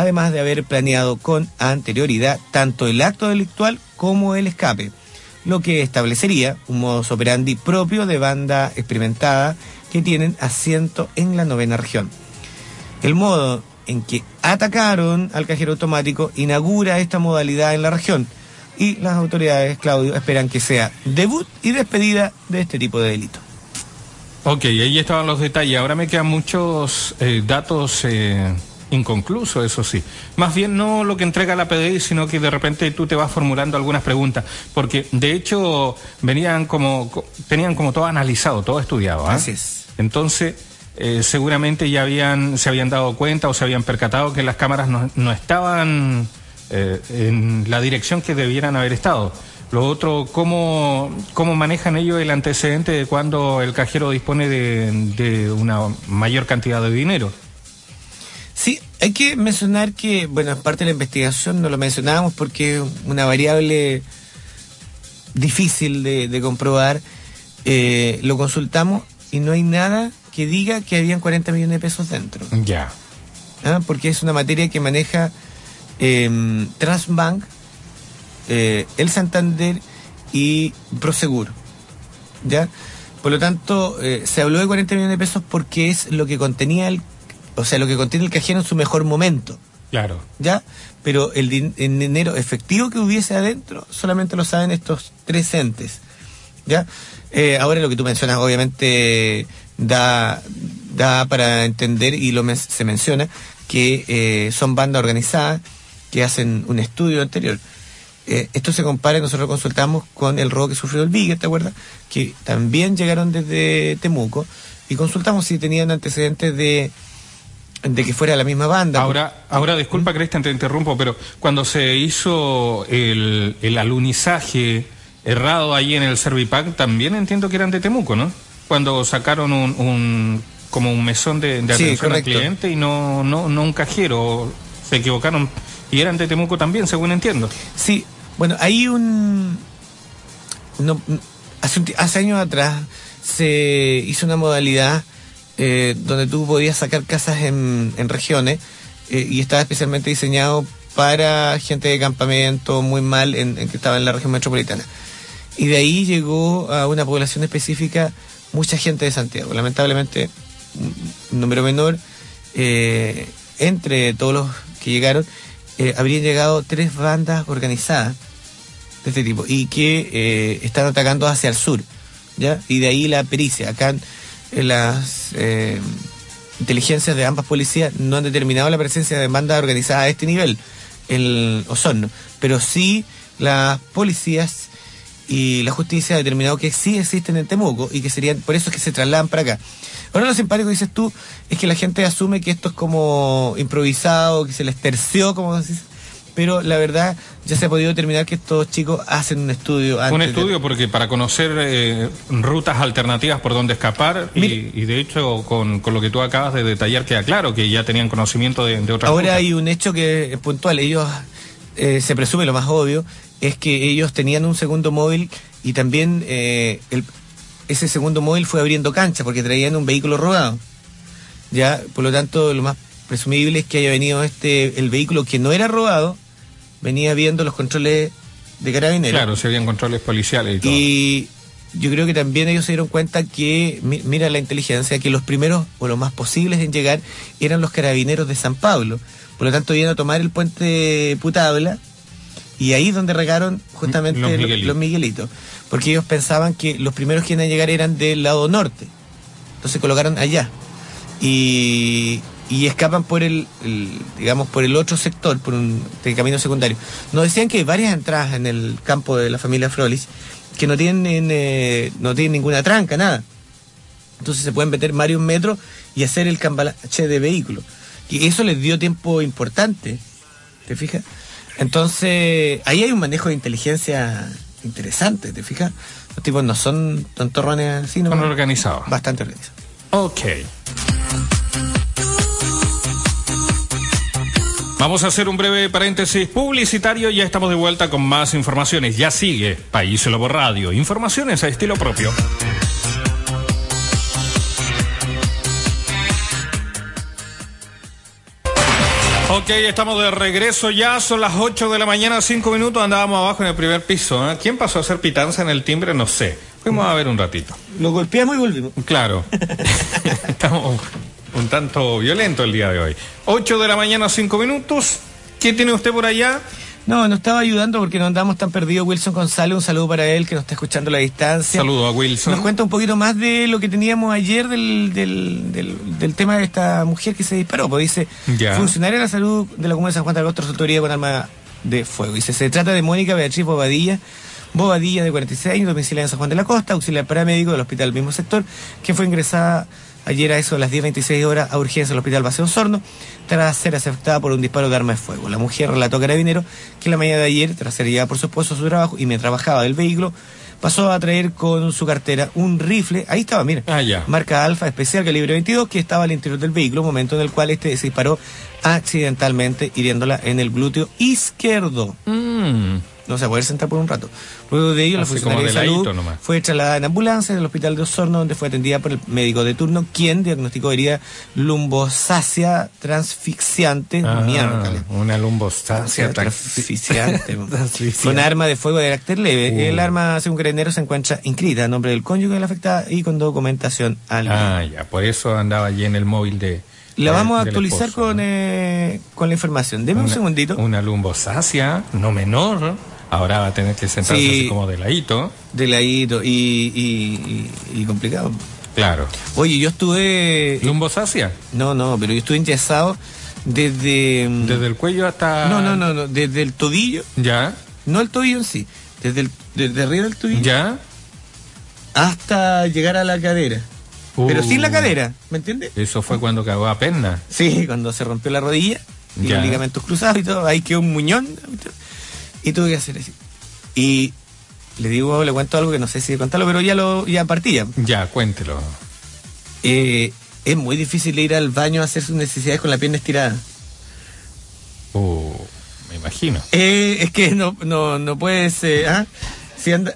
además de haber planeado con anterioridad tanto el acto delictual como el escape, lo que establecería un modus operandi propio de banda experimentada que tienen asiento en la novena región. El modo en que atacaron al cajero automático inaugura esta modalidad en la región y las autoridades, Claudio, esperan que sea debut y despedida de este tipo de delito. Ok, ahí estaban los detalles. Ahora me quedan muchos eh, datos eh, inconclusos, eso sí. Más bien no lo que entrega la PDI, sino que de repente tú te vas formulando algunas preguntas. Porque de hecho venían como, tenían como todo analizado, todo estudiado. Así es. Entonces, eh, seguramente ya habían, se habían dado cuenta o se habían percatado que las cámaras no, no estaban en la dirección que debieran haber estado. Lo otro, ¿cómo, cómo manejan ellos el antecedente de cuando el cajero dispone de, de una mayor cantidad de dinero? Hay que mencionar que, bueno, en parte de la investigación no lo mencionábamos porque es una variable difícil de, de comprobar. Eh, lo consultamos y no hay nada que diga que habían 40 millones de pesos dentro. Ya. ¿Ah? Porque es una materia que maneja eh, Transbank, eh, el Santander y Prosegur. ¿Ya? Por lo tanto, eh, se habló de 40 millones de pesos porque es lo que contenía el, o sea, lo que contiene el cajero en su mejor momento. Claro. ¿Ya? Pero el, din- el dinero efectivo que hubiese adentro solamente lo saben estos tres entes. ¿Ya? Eh, ahora lo que tú mencionas obviamente da, da para entender y lo men- se menciona que eh, son bandas organizadas que hacen un estudio anterior. Eh, esto se compara, nosotros consultamos con el robo que sufrió el Bigger, ¿te acuerdas? Que también llegaron desde Temuco y consultamos si tenían antecedentes de, de que fuera la misma banda. Ahora, ahora disculpa, Cristian, te interrumpo, pero cuando se hizo el, el alunizaje errado ahí en el Servipack, también entiendo que eran de Temuco, ¿no? Cuando sacaron un, un como un mesón de, de Sí, atención al cliente y no, no, no un cajero, se equivocaron y eran de Temuco también, según entiendo. Sí, bueno, hay un... no, hace, un hace años atrás se hizo una modalidad eh, donde tú podías sacar casas en, regiones eh, y estaba especialmente diseñado para gente de campamento muy mal en, que estaba en la región metropolitana. Y de ahí llegó a una población específica mucha gente de Santiago. Lamentablemente, un- número menor, eh, entre todos los que llegaron, habrían llegado tres bandas organizadas de este tipo y que están atacando hacia el sur, ¿ya? Y de ahí la pericia. Acá las eh, inteligencias de ambas policías no han determinado la presencia de bandas organizadas a este nivel, en Osorno, pero sí las policías y la justicia ha determinado que sí existen en Temuco y que serían, por eso es que se trasladan para acá. Ahora lo simpático dices tú es que la gente asume que esto es como improvisado, que se les terció, como decís, pero la verdad ya se ha podido determinar que estos chicos hacen un estudio antes Un de- estudio porque para conocer eh, rutas alternativas por donde escapar y, de hecho con, con lo que tú acabas de detallar queda claro que ya tenían conocimiento de, de otras Ahora rutas. hay un hecho que es puntual. Ellos, eh, se presume lo más obvio, es que ellos tenían un segundo móvil y también eh, el- ese segundo móvil fue abriendo cancha porque traían un vehículo robado. Ya, por lo tanto, lo más presumible es que haya venido este el vehículo que no era robado, venía viendo los controles de carabineros. Claro, se habían controles policiales y todo. Y yo creo que también ellos se dieron cuenta que, mi- mira la inteligencia, que los primeros o los más posibles en llegar eran los carabineros de San Pablo. Por lo tanto, iban a tomar el puente Putabla y ahí es donde regaron justamente Los los Miguelitos. Porque ellos pensaban que los primeros que iban a llegar eran del lado norte. Entonces colocaron allá. Y, y escapan por el, el, digamos, por el otro sector, por un camino secundario. Nos decían que hay varias entradas en el campo de la familia Frolis que no tienen, eh, no tienen ninguna tranca, nada. Entonces se pueden meter varios metros y hacer el cambalache de vehículos. Y eso les dio tiempo importante, ¿te fijas? Entonces, ahí hay un manejo de inteligencia interesante, ¿te fijas? Los tipos no son tontorrones así, ¿no? Son organizados. Bastante organizados. Ok. Vamos a hacer un breve paréntesis publicitario y ya estamos de vuelta con más informaciones. Ya sigue País Lobo Radio. Informaciones a estilo propio. Ok, estamos de regreso ya, son las 8 de la mañana, 5 minutos, andábamos abajo en el primer piso. ¿eh? ¿Quién pasó a hacer pitanza en el timbre? No sé. Fuimos a ver un ratito. Lo golpeamos y volvimos. Claro. estamos un tanto violento el día de hoy. 8 de la mañana, 5 minutos. ¿Qué tiene usted por allá? No, nos estaba ayudando porque no andamos tan perdidos. Wilson González, un saludo para él que nos está escuchando a la distancia. Saludo a Wilson. Nos cuenta un poquito más de lo que teníamos ayer del, del, del, del tema de esta mujer que se disparó. Pues dice, Ya. funcionaria de la salud de la Comuna de San Juan de Agosto resultó herida con arma de fuego. Dice, se trata de Mónica Beatriz Bobadilla, Bobadilla de 46 años, domiciliada en San Juan de la Costa, auxiliar paramédico del hospital del mismo sector, que fue ingresada ayer a eso de las 10.26 horas a urgencia al hospital Paseo Sorno, tras ser afectada por un disparo de arma de fuego. La mujer relató a Carabinero que la mañana de ayer, tras ser llevada por su esposo a su trabajo y mientras trabajaba del vehículo, pasó a traer con su cartera un rifle, ahí estaba, mira, Ah, ya. marca Alfa especial calibre 22 que estaba al interior del vehículo, momento en el cual este se disparó accidentalmente hiriéndola en el glúteo izquierdo. Mm, No se va a poder sentar por un rato. Luego de ello, la funcionaria de salud nomás. fue trasladada en ambulancia del hospital de Osorno, donde fue atendida por el médico de turno, quien diagnosticó herida lumbosácea transfixiante. ah, una lumbostasia Transfixiante. Con arma de fuego de carácter leve. Uh. El arma, según Carabineros, se encuentra inscrita a nombre del cónyuge de la afectada y con documentación al Ah, ya, por eso andaba allí en el móvil de. La vamos a actualizar esposo, con, ¿no? eh, con la información. Deme un segundito. Una lumbosácea, no menor. Ahora va a tener que sentarse Sí. así como de ladito. De ladito y, y, y- y complicado. Claro. Oye, yo estuve. ¿Lumbosácea? No, no, pero yo estuve enyesado desde. mm, Desde el cuello hasta. No, no, no, no, desde el tobillo, Ya, no el tobillo en sí, desde, el, desde arriba del tobillo ya. hasta llegar a la cadera. Pero Uh. sin la cadera, ¿me entiendes? Eso fue cuando cagó a perna. Sí, cuando se rompió la rodilla y Ya. los ligamentos cruzados y todo, ahí quedó un muñón y tuve que hacer así. Y le digo, le cuento algo que no sé si contarlo, pero ya lo ya partía. Ya, cuéntelo. Eh, es muy difícil ir al baño a hacer sus necesidades con la pierna estirada. Uh, me imagino. Eh, es que no, no, no puedes. eh, ¿ah? Si anda.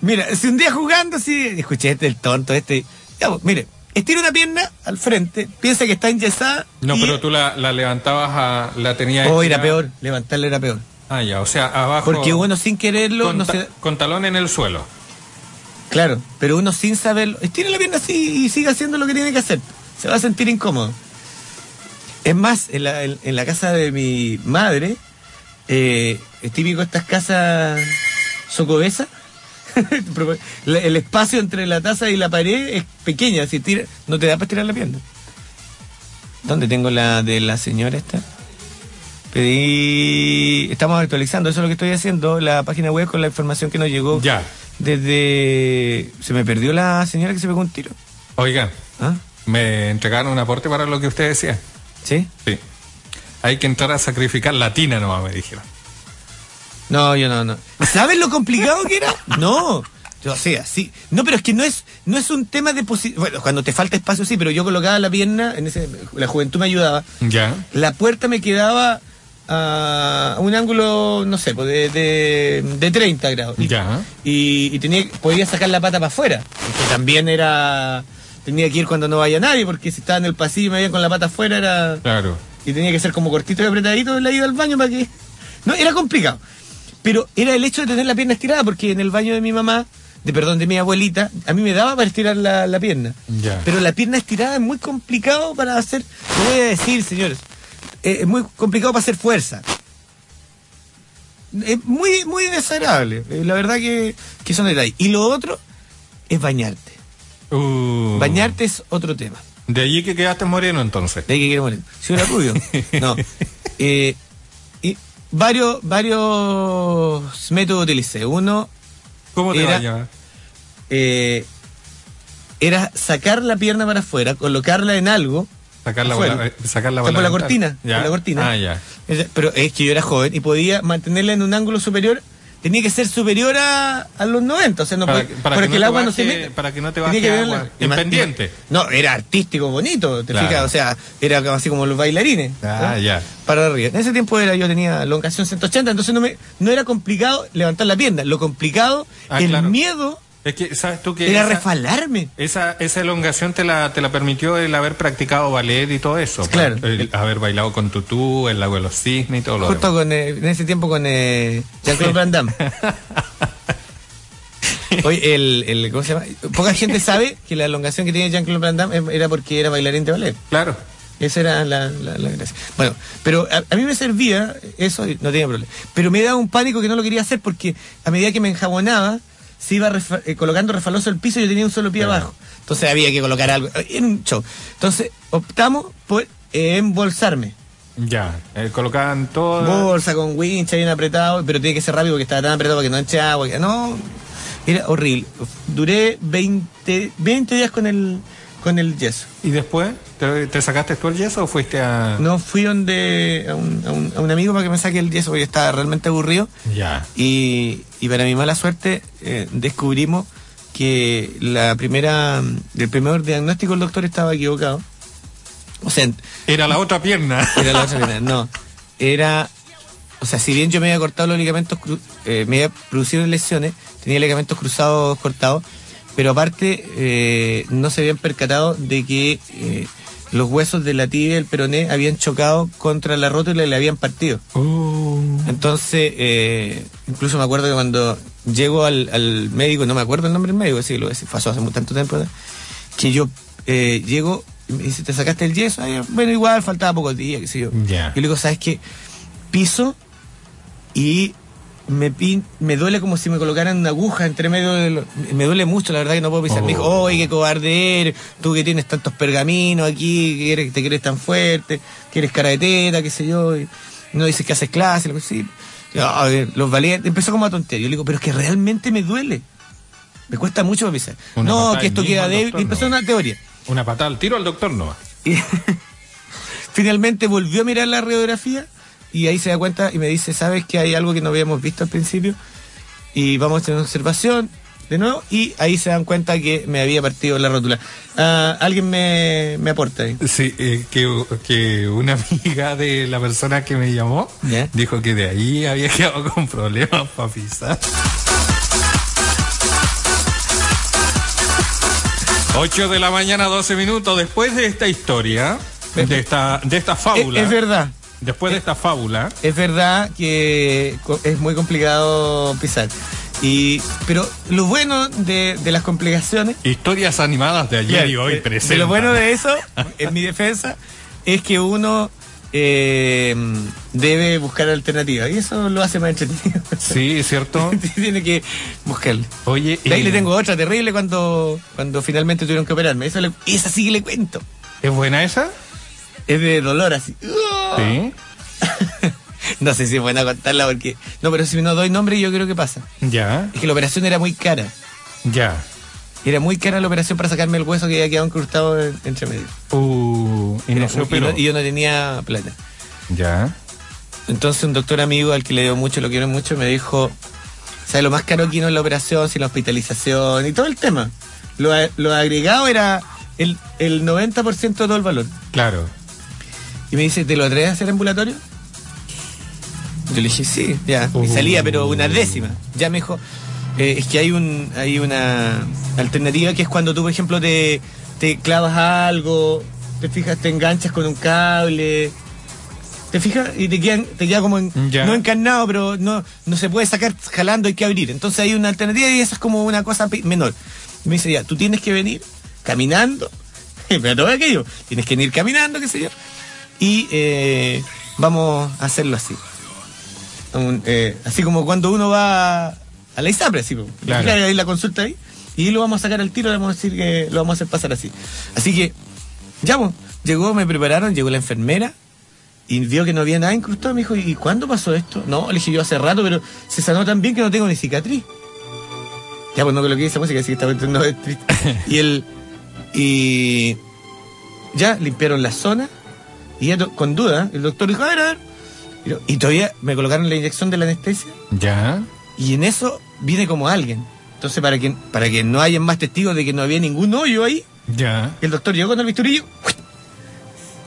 Mira, si un día jugando, si. Escuché este, el tonto, este. Ya, pues, mire, estira una pierna al frente, piensa que está enyesada. No, y- pero tú la, la levantabas a. La tenías. Oh, era peor, levantarla era peor. Ah, ya, o sea, abajo. Porque uno sin quererlo, con, no ta- se. con talón en el suelo. Claro, pero uno sin saberlo. Estira la pierna así y sigue haciendo lo que tiene que hacer. Se va a sentir incómodo. Es más, en la, en, en la casa de mi madre, eh, es típico estas casas socobesas. El espacio entre la taza y la pared es pequeña, si tira, no te da para estirar la pierna. ¿Dónde tengo la de la señora esta? Pedí. Estamos actualizando, eso es lo que estoy haciendo, la página web con la información que nos llegó Ya. desde. Se me perdió la señora que se pegó un tiro. Oiga, ¿Ah? me entregaron un aporte para lo que usted decía. ¿Sí? Sí. Hay que entrar a sacrificar latina nomás, me dijeron. No, yo no, no. ¿Sabes lo complicado que era? No. Yo sea, sí. No, pero es que no es, no es un tema de posi- Bueno, cuando te falta espacio sí, pero yo colocaba la pierna, en ese, la juventud me ayudaba. Ya. La puerta me quedaba a un ángulo, no sé, pues de, de, de 30 grados. Y, Ya. y, y tenía, podía sacar la pata para afuera. Que también era. Tenía que ir cuando no vaya nadie, porque si estaba en el pasillo y me veía con la pata afuera era. Claro. Y tenía que ser como cortito y apretadito en la ida al baño para que. No, era complicado. Pero era el hecho de tener la pierna estirada, porque en el baño de mi mamá, de perdón, de mi abuelita, a mí me daba para estirar la, la pierna. Ya. Pero la pierna estirada es muy complicado para hacer. Lo voy a decir, señores. Eh, es muy complicado para hacer fuerza. Es muy, muy desagradable. Eh, la verdad que, que son detalles. Y lo otro es bañarte. Uh. Bañarte es otro tema. De allí que quedaste moreno entonces. De ahí que quiero morir. Si era rubio. No. Eh, y varios, varios métodos utilicé. Uno ¿Cómo te Era- eh, era sacar la pierna para afuera, colocarla en algo. Afuera. por la, sacarla O sea, por la cortina, ¿Ya? por la cortina. Ah, ya. Pero es que yo era joven y podía mantenerla en un ángulo superior. Tenía que ser superior a, a los 90. O sea, no Para que- para el agua no se mete. para que no te baje que agua en pendiente. No, era artístico, bonito, te Claro. fijas. O sea, era así como los bailarines. Ah, ¿no? ya. Para arriba. En ese tiempo era, yo tenía elongación 180, entonces no, me, no era complicado levantar la pierna. Lo complicado, Ah, el claro. miedo, Es que, ¿sabes tú que era esa, refalarme. esa, esa elongación te la, te la permitió el haber practicado ballet y todo eso? Claro. El haber bailado con tutú, el lago de los cisnes y todo lo Justo demás. con, eh, en ese tiempo con eh, Jean-Claude Van Damme. Oye, el, el, ¿cómo se llama? Poca gente sabe que la elongación que tenía Jean-Claude Van Damme era porque era bailarín de ballet. Claro. Esa era la, la, la gracia. Bueno, pero a, a mí me servía eso y no tenía problema. Pero me daba un pánico que no lo quería hacer porque a medida que me enjabonaba, se iba refa- eh, colocando refaloso el piso y yo tenía un solo pie Claro. abajo. Entonces había que colocar algo. Era un show. Entonces optamos por eh, embolsarme. Ya. Eh, colocaban todo. Bolsa con wincha bien apretado, pero tiene que ser rápido porque estaba tan apretado para que no eche agua. que- No, era horrible. Duré 20, 20 días con el, con el yeso. ¿Y después? ¿Te, te sacaste tú el yeso o fuiste a.? No fui donde a un, a un- a un amigo para que me saque el yeso porque estaba realmente aburrido. Ya. Y, y para mi mala suerte eh, descubrimos que la primera, el primer diagnóstico del doctor estaba equivocado. O sea, Era la otra pierna. Era la otra pierna. No. Era. O sea, si bien yo me había cortado los ligamentos, eh, me había producido lesiones, tenía ligamentos cruzados cortados, pero aparte eh, no se habían percatado de que eh, los huesos de la tibia y el peroné habían chocado contra la rótula y le habían partido. Oh. Entonces, eh, incluso me acuerdo que cuando llego al, al médico, no me acuerdo el nombre del médico, que lo pasó hace tanto tiempo, que yo eh, llego y me dice, ¿te sacaste el yeso? Ay, bueno, igual, faltaba pocos días, qué sé yo. Ya. Y le digo, ¿sabes qué? Piso y me, pin- me duele como si me colocaran una aguja entre medio de lo- Me duele mucho, la verdad que no puedo pisar. Me dijo, Oh. oye, qué cobarde eres, tú que tienes tantos pergaminos aquí, que eres, te quieres tan fuerte, que eres cara de teta, qué sé yo, y no dices que haces clase, lo que sí. Y, a ver, los valientes, empezó como a tontería. Yo le digo, pero es que realmente me duele. Me cuesta mucho pisar. Una no, que esto queda débil. Y empezó no. una teoría. Una patada al tiro al doctor no. Finalmente volvió a mirar la radiografía y ahí se da cuenta y me dice, ¿sabes que hay algo que no habíamos visto al principio? Y vamos a tener una observación de nuevo y ahí se dan cuenta que me había partido la rótula. Ah, ¿Alguien me, me aporta ahí? Sí, eh, que, que una amiga de la persona que me llamó Ya. dijo que de ahí había quedado con problemas para pisar. 8 de la mañana, 12 minutos. Después de esta historia, de esta, de esta Es, fábula, es verdad, después de esta fábula, es verdad que es muy complicado pisar. Y, pero lo bueno de, de las complicaciones historias animadas de ayer y hoy presentes. Lo bueno de eso, en mi defensa, es que uno eh, debe buscar alternativas. Y eso lo hace más entretenido. Sí, ¿cierto? Tiene que buscarle. Oye, De ahí eh, le tengo otra terrible cuando, cuando finalmente tuvieron que operarme. Eso le- esa sí que le cuento. ¿es buena esa? Es de dolor así. Sí. No sé si es buena contarla porque. No, pero si no doy nombre, yo creo que pasa. Ya, Es que la operación era muy cara. ya. Era muy cara la operación para sacarme el hueso que había quedado incrustado en- entre medio. Uh, y no Era se muy- y, operó. no, y yo no tenía plata. Ya. Entonces un doctor amigo al que le dio mucho, lo quiero mucho, me dijo, ¿sabes lo más caro que no es la operación, sino la hospitalización y todo el tema? Lo, lo agregado era el, el 90% de todo el valor. Claro. Y me dice, ¿te lo atreves a hacer ambulatorio? Yo le dije, sí, ya. Y Uh. salía, pero una décima. Ya me dijo, eh, es que hay un hay una alternativa que es cuando tú, por ejemplo, te, te clavas algo, te fijas, te enganchas con un cable, te fijas y te, quedan, te queda como en- Ya. no encarnado, pero no, no se puede sacar jalando, hay que abrir. Entonces hay una alternativa y eso es como una cosa menor. Y me dice, ya, tú tienes que venir caminando, pero todo aquello, tienes que venir caminando, qué sé yo, y eh, vamos a hacerlo así. Un, eh, así como cuando uno va a la ISAPRE, así. Claro. Ahí la consulta ahí, y lo vamos a sacar al tiro, le vamos a decir que lo vamos a hacer pasar así. Así que Ya, pues, llegó, me prepararon, llegó la enfermera y vio que no había nada incrustado. Me dijo, ¿y cuándo pasó esto? No, le dije yo hace rato, pero se sanó tan bien que no tengo ni cicatriz. Ya, pues no que lo que dice música, sí que estaba entrando es triste. Y el. Y. Ya, limpiaron la zona. Y ya con duda, el doctor dijo, a ver, a ver. Y, todavía me colocaron la inyección de la anestesia. Ya. Y en eso viene como alguien. Entonces, para que, para que no haya más testigos de que no había ningún hoyo ahí, Ya. el doctor llegó con el bisturillo.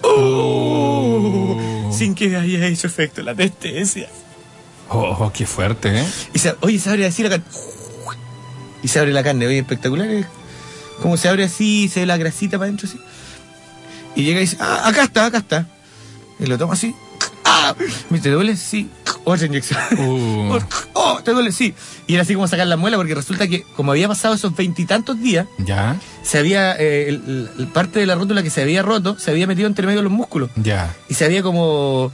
¡Oh! Sin que haya hecho efecto la anestesia. Oh, qué fuerte, ¿eh? Y se, oye, se abre así la carne. Y se abre la carne, oye, espectacular. es Como se abre así, se ve la grasita para adentro así. Y llega y dice, ah, acá está, acá está. Y lo toma así. ¡Ah! ¿Me te duele? Sí. Otra inyección. Uh. Oh, ¿te duele? Sí. Y era así como sacar la muela, porque resulta que, como había pasado esos veintitantos días, Ya. se había, eh, el- el- el parte de la rótula que se había roto, se había metido entre medio de los músculos. Ya. Y se había como,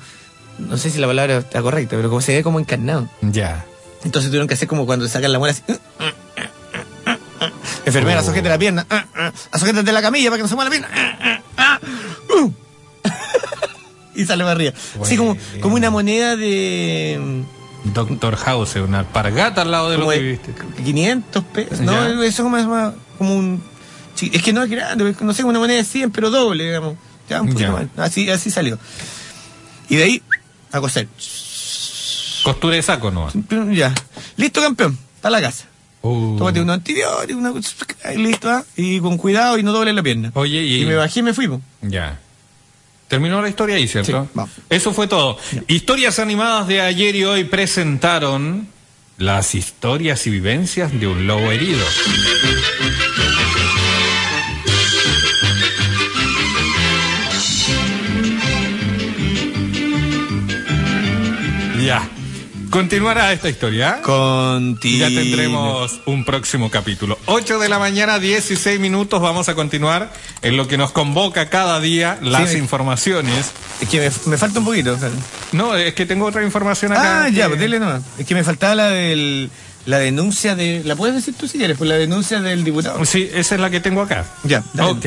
no sé si la palabra está correcta, pero como se había como encarnado. Ya. Entonces tuvieron que hacer como cuando sacan la muela así. Enfermera, Oh. sujete la pierna. Sujétate la camilla para que no se mueva la pierna. Uh. y sale para arriba. Así como, como una moneda de. Doctor House, una alpargata al lado de como lo que de viste. 500 pesos. No, Ya. eso como, es más- como un. Es que no es grande, no sé, una moneda de 100, pero doble, digamos. Ya, un poquito más. Así, así salió. Y de ahí, a coser. Costura de saco, ¿no? Ya. Listo, campeón. Para la casa. Uh. Tómate un antibiótico, una cosa, y listo, ¿ah? y con cuidado y no doble la pierna. Oye, y- me bajé y me fui. po. Ya. Terminó la historia ahí, ¿cierto? Sí, vamos. Eso fue todo. Historias animadas de ayer y hoy presentaron las historias y vivencias de un lobo herido. Ya. Continuará esta historia. Contigo. Ya tendremos un próximo capítulo. 8 de la mañana, 16 minutos. Vamos a continuar en lo que nos convoca cada día, las Sí. informaciones. Es que me, me falta un poquito. o sea. No, es que tengo otra información acá. Ah, ya, pues dile nomás. Es que me faltaba la del. La denuncia de. ¿La puedes decir tú si quieres? Pues la denuncia del diputado. Sí, esa es la que tengo acá. Ya, dale. Ok.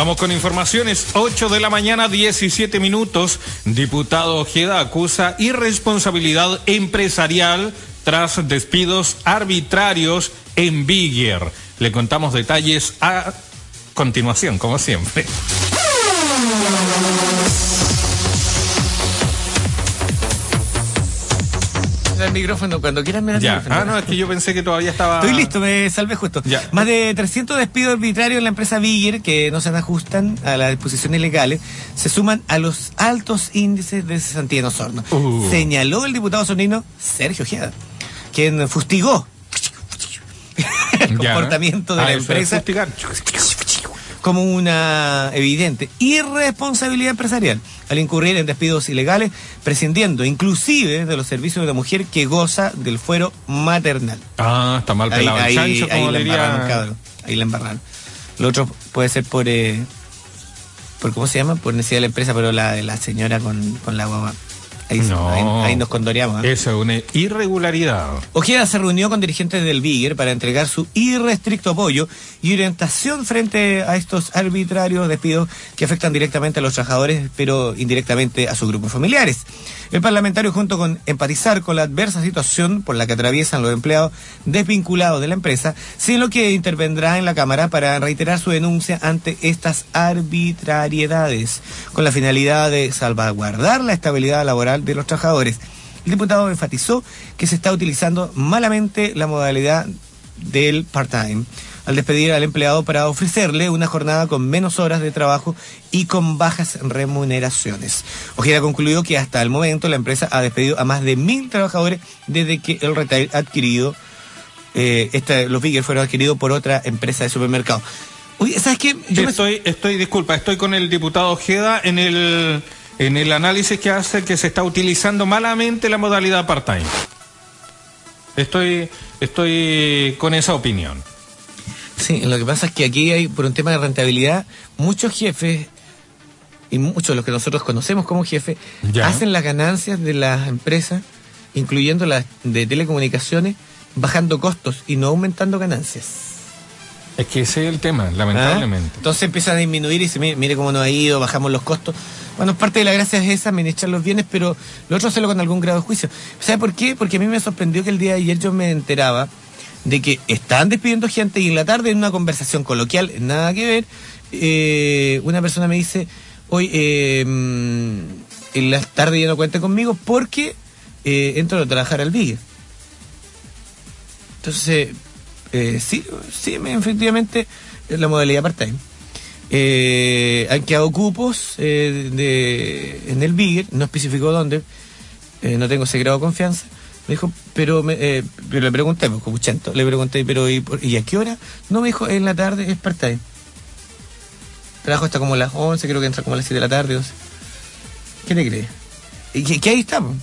Vamos con informaciones. 8 de la mañana, 17 minutos. Diputado Ojeda acusa irresponsabilidad empresarial tras despidos arbitrarios en Bigger. Le contamos detalles a continuación, como siempre. El micrófono, cuando quieras el Ya. micrófono. Ah, no, es que yo pensé que todavía estaba. Estoy listo, me salvé justo. Ya. Más de 300 despidos arbitrarios en la empresa Bigger que no se ajustan a las disposiciones legales se suman a los altos índices de cesantía en Osorno. Uh. Señaló el diputado sonino Sergio Ojeda, quien fustigó el Ya. comportamiento de Ah, la empresa. como una evidente irresponsabilidad empresarial al incurrir en despidos ilegales, prescindiendo inclusive de los servicios de la mujer que goza del fuero maternal. Ah, está mal Ahí, pelado el ahí, chancho, ahí como la embarraron, diría. cabrón. Ahí la embarraron. Lo otro puede ser por, eh, por ¿cómo se llama? Por necesidad de la empresa, pero la de la señora con, con la guagua. Ahí, No. ahí, ahí nos condoreamos. ¿eh? Eso es una irregularidad. Ojeda se reunió con dirigentes del Bigger para entregar su irrestricto apoyo y orientación frente a estos arbitrarios despidos que afectan directamente a los trabajadores, pero indirectamente a sus grupos familiares. El parlamentario, junto con empatizar con la adversa situación por la que atraviesan los empleados desvinculados de la empresa, sino que intervendrá en la Cámara para reiterar su denuncia ante estas arbitrariedades, con la finalidad de salvaguardar la estabilidad laboral de los trabajadores. El diputado enfatizó que se está utilizando malamente la modalidad del part-time al despedir al empleado para ofrecerle una jornada con menos horas de trabajo y con bajas remuneraciones. Ojeda concluyó que hasta el momento la empresa ha despedido a más de mil trabajadores desde que el retail adquirido, eh, los Bigger fueron adquiridos por otra empresa de supermercado. Oye, ¿sabes qué? Yo estoy, estoy, disculpa, estoy con el diputado Ojeda en el en el análisis que hace que se está utilizando malamente la modalidad part-time. Estoy, estoy con esa opinión. Sí, lo que pasa es que aquí hay, por un tema de rentabilidad, muchos jefes y muchos de los que nosotros conocemos como jefes Ya. hacen las ganancias de las empresas, incluyendo las de telecomunicaciones, bajando costos y no aumentando ganancias. Es que ese es el tema, ¿Ah? lamentablemente. Entonces empiezan a disminuir y dice, mire, mire cómo nos ha ido, bajamos los costos. Bueno, parte de la gracia es esa, administrar los bienes, pero lo otro hacerlo con algún grado de juicio. ¿Sabe por qué? Porque a mí me sorprendió que el día de ayer yo me enteraba de que estaban despidiendo gente y en la tarde en una conversación coloquial, nada que ver, eh, una persona me dice, hoy eh, mm, en la tarde ya no cuente conmigo porque eh, entro a trabajar al Big. Entonces, sí, sí, me- efectivamente, la modalidad part-time. Han quedado cupos de, en el Bigger, no especificó dónde, no tengo ese de confianza. Me dijo, pero, me, eh, pero le pregunté, pues, como chento, le pregunté, pero ¿y, por- ¿y a qué hora? No, me dijo, en la tarde es part-time. Trabajo hasta como las 11, creo que entra como a las 7 de la tarde, 11. ¿Qué te crees? Y que, que ahí está, pues.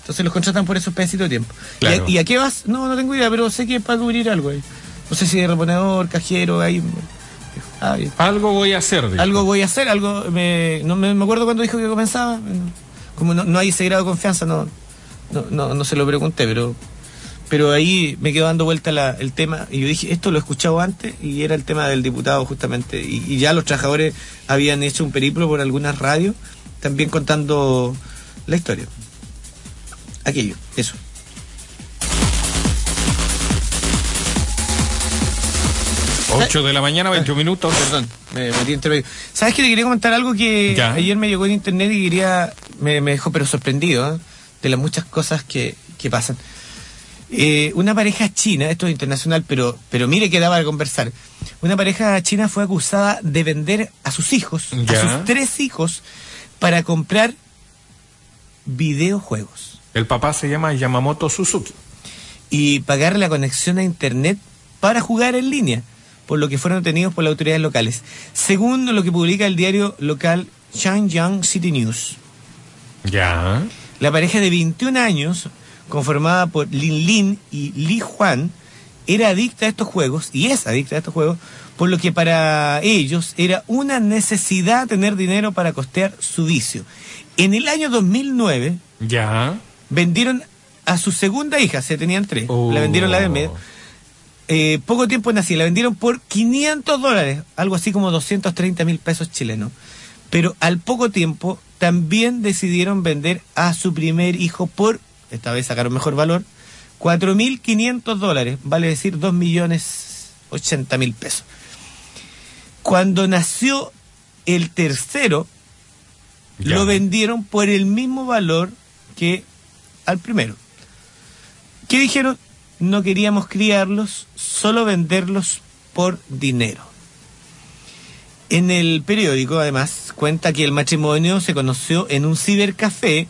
Entonces los contratan por esos pedacitos de tiempo. ¿Y a- Claro. ¿Y, a, qué vas? No, no tengo idea, pero sé que es para cubrir algo ahí. No sé si de reponedor, cajero, ahí. Ah. Algo voy a hacer. dijo. Algo voy a hacer, algo. Me, no me, me acuerdo cuando dijo que comenzaba. Como no, no hay ese grado de confianza, no, no, no, no se lo pregunté, pero. Pero ahí me quedó dando vuelta la- el tema y yo dije, esto lo he escuchado antes y era el tema del diputado justamente. Y, y ya los trabajadores habían hecho un periplo por algunas radios, también contando la historia. Aquello, eso. 8 de la mañana, 21 minutos. Perdón, me metí entre medio. ¿Sabes que te quería comentar algo que Ya. ayer me llegó en internet y quería, me, me dejó pero sorprendido ¿eh? De las muchas cosas que, que pasan? Eh, una pareja china, esto es internacional, pero, pero mire que daba de conversar. Una pareja china fue acusada de vender a sus hijos, Ya. a sus tres hijos, para comprar videojuegos El papá se llama Yamamoto Suzuki. y pagar la conexión a internet para jugar en línea, por lo que fueron detenidos por las autoridades locales. Según lo que publica el diario local Shangyang City News, Ya. La pareja de 21 años, conformada por Lin Lin y Li Juan, era adicta a estos juegos, y es adicta a estos juegos, por lo que para ellos era una necesidad tener dinero para costear su vicio. En el año 2009, Ya. vendieron a su segunda hija, se tenían tres, Oh. la vendieron la de medio. Eh, poco tiempo nací, la vendieron por 500 dólares, algo así como 230 mil pesos chilenos. Pero al poco tiempo también decidieron vender a su primer hijo por, esta vez sacaron mejor valor, 4.500 dólares, vale decir 2 millones 80 mil pesos. Cuando nació el tercero, Ya. lo vendieron por el mismo valor que al primero. ¿Qué dijeron? No queríamos criarlos, solo venderlos por dinero. En el periódico, además, cuenta que el matrimonio se conoció en un cibercafé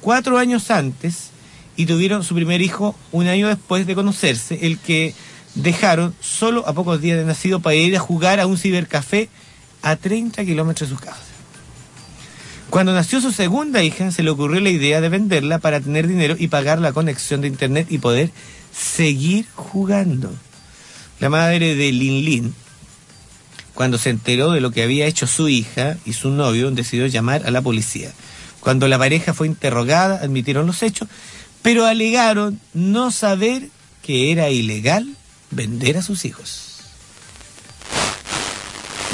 cuatro años antes y tuvieron su primer hijo un año después de conocerse, el que dejaron solo a pocos días de nacido para ir a jugar a un cibercafé a 30 kilómetros de sus casas. Cuando nació su segunda hija, se le ocurrió la idea de venderla para tener dinero y pagar la conexión de internet y poder seguir jugando. La madre de Lin Lin, cuando se enteró de lo que había hecho su hija y su novio, decidió llamar a la policía. Cuando la pareja fue interrogada, admitieron los hechos, pero alegaron no saber que era ilegal vender a sus hijos.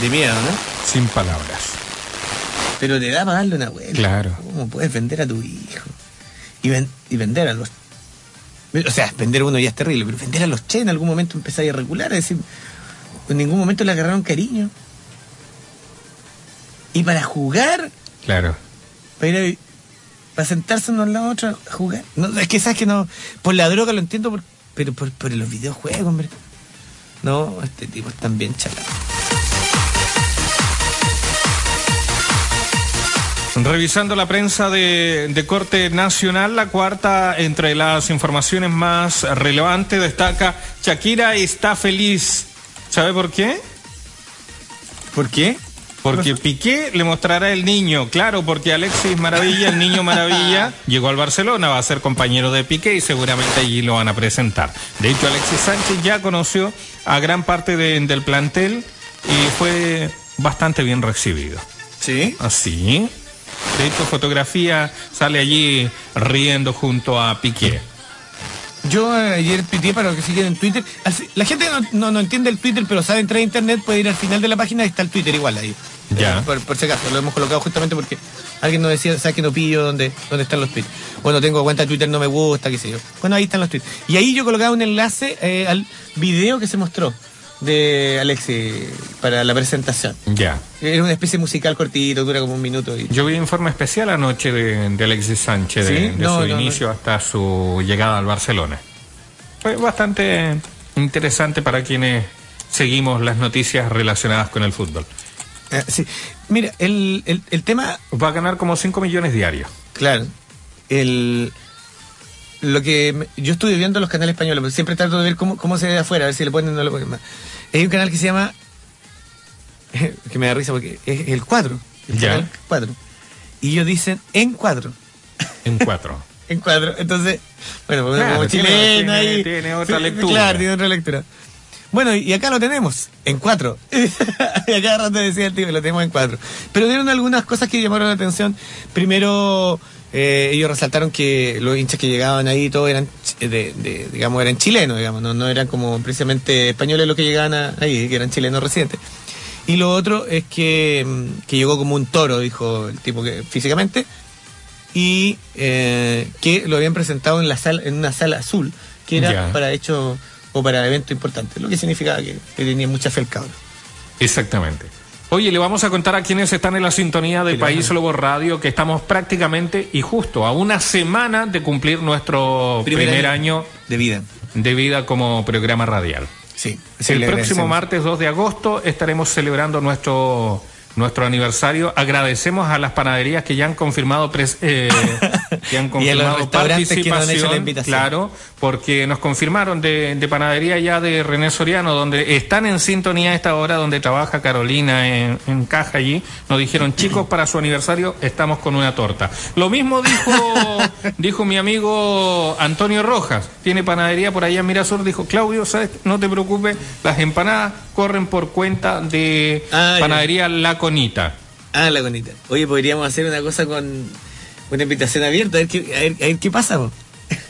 De miedo, ¿no? Sin palabras. Pero te da para darle una vuelta. Claro. ¿Cómo puedes vender a tu hijo? Y, ven- y vender a los... O sea, vender a uno ya es terrible, pero vender a los che en algún momento empezáis a regular, es decir, en ningún momento le agarraron cariño. Y para jugar, Claro. para ir a- para sentarse uno al lado de otro a jugar. No, es que sabes que no, por la droga lo entiendo, por- pero por, por los videojuegos, hombre. No, este tipo es también chacal. Revisando la prensa de, de corte nacional, la cuarta entre las informaciones más relevantes destaca Shakira está feliz. ¿Sabe por qué? ¿Por qué? Porque Piqué le mostrará el niño, claro, porque Alexis Maravilla, el niño Maravilla, llegó al Barcelona, va a ser compañero de Piqué y seguramente allí lo van a presentar. De hecho, Alexis Sánchez ya conoció a gran parte de- del plantel y fue bastante bien recibido. Sí. Así. De hecho, fotografía sale allí riendo junto a Piqué. Yo eh, ayer pitié para los que siguen en Twitter. La gente no, no, no entiende el Twitter, pero sabe entrar a internet, puede ir al final de la página y está el Twitter igual ahí. Ya. Eh, por, por si acaso, lo hemos colocado justamente porque alguien nos decía, ¿sabes que no pillo dónde, dónde están los tweets? Bueno, tengo cuenta de Twitter, no me gusta, qué sé yo. Bueno, ahí están los tweets. Y ahí yo colocaba un enlace eh, al video que se mostró de Alexi para la presentación. Ya. Era una especie musical cortito, dura como un minuto. Y... Yo vi informe especial anoche de, de Alexis Sánchez, de, ¿Sí? de No, su no, no. inicio hasta su llegada al Barcelona. Fue bastante interesante para quienes seguimos las noticias relacionadas con el fútbol. Eh, sí. Mira, el, el, el tema Va a ganar como 5 millones diarios. Claro. El, lo que yo estuve viendo los canales españoles, porque siempre trato de ver cómo, cómo se ve de afuera, a ver si le ponen o no le ponen más. Hay un canal que se llama. que me da risa porque es el 4. El Ya. canal 4. Y ellos dicen en 4. En cuatro. En 4. Entonces, bueno, pues Claro, como tiene- chilena tiene- y. tiene otra Sí, lectura. Claro, tiene otra lectura. Bueno, y acá lo tenemos, en 4. y a cada rato decía el tío, lo tenemos en 4. Pero dieron algunas cosas que llamaron la atención. Primero, eh, ellos resaltaron que los hinchas que llegaban ahí todos eran, ch- de, de- digamos, eran chilenos, digamos, no, no eran como precisamente españoles los que llegaban a- ahí, que eran chilenos residentes. Y lo otro es que, mm, que llegó como un toro, dijo el tipo que físicamente, y eh, que lo habían presentado en la sala, en una sala azul, que era para hecho o para eventos importantes, lo que significaba que, que tenía mucha fe el cabrón. Exactamente. Oye, le vamos a contar a quienes están en la sintonía de Claro. País Lobo Radio que estamos prácticamente y justo a una semana de cumplir nuestro primer, año de vida. de vida como programa radial. Sí. El próximo martes 2 de agosto estaremos celebrando nuestro nuestro aniversario. Agradecemos a las panaderías que ya han confirmado pres- eh, que han Y confirmado que la participación, invitación. claro, porque nos confirmaron de, de panadería ya de René Soriano, donde están en sintonía a esta hora, donde trabaja Carolina en, en caja allí. Nos dijeron, chicos, para su aniversario estamos con una torta. Lo mismo dijo, dijo mi amigo Antonio Rojas, tiene panadería por allá en Mirasur, dijo, Claudio, ¿sabes? no te preocupes, las empanadas corren por cuenta de Ah, ya. panadería La Conita. Ah, la conita. Oye, podríamos hacer una cosa con una invitación abierta, a ver qué, a ver, a ver qué pasa. po.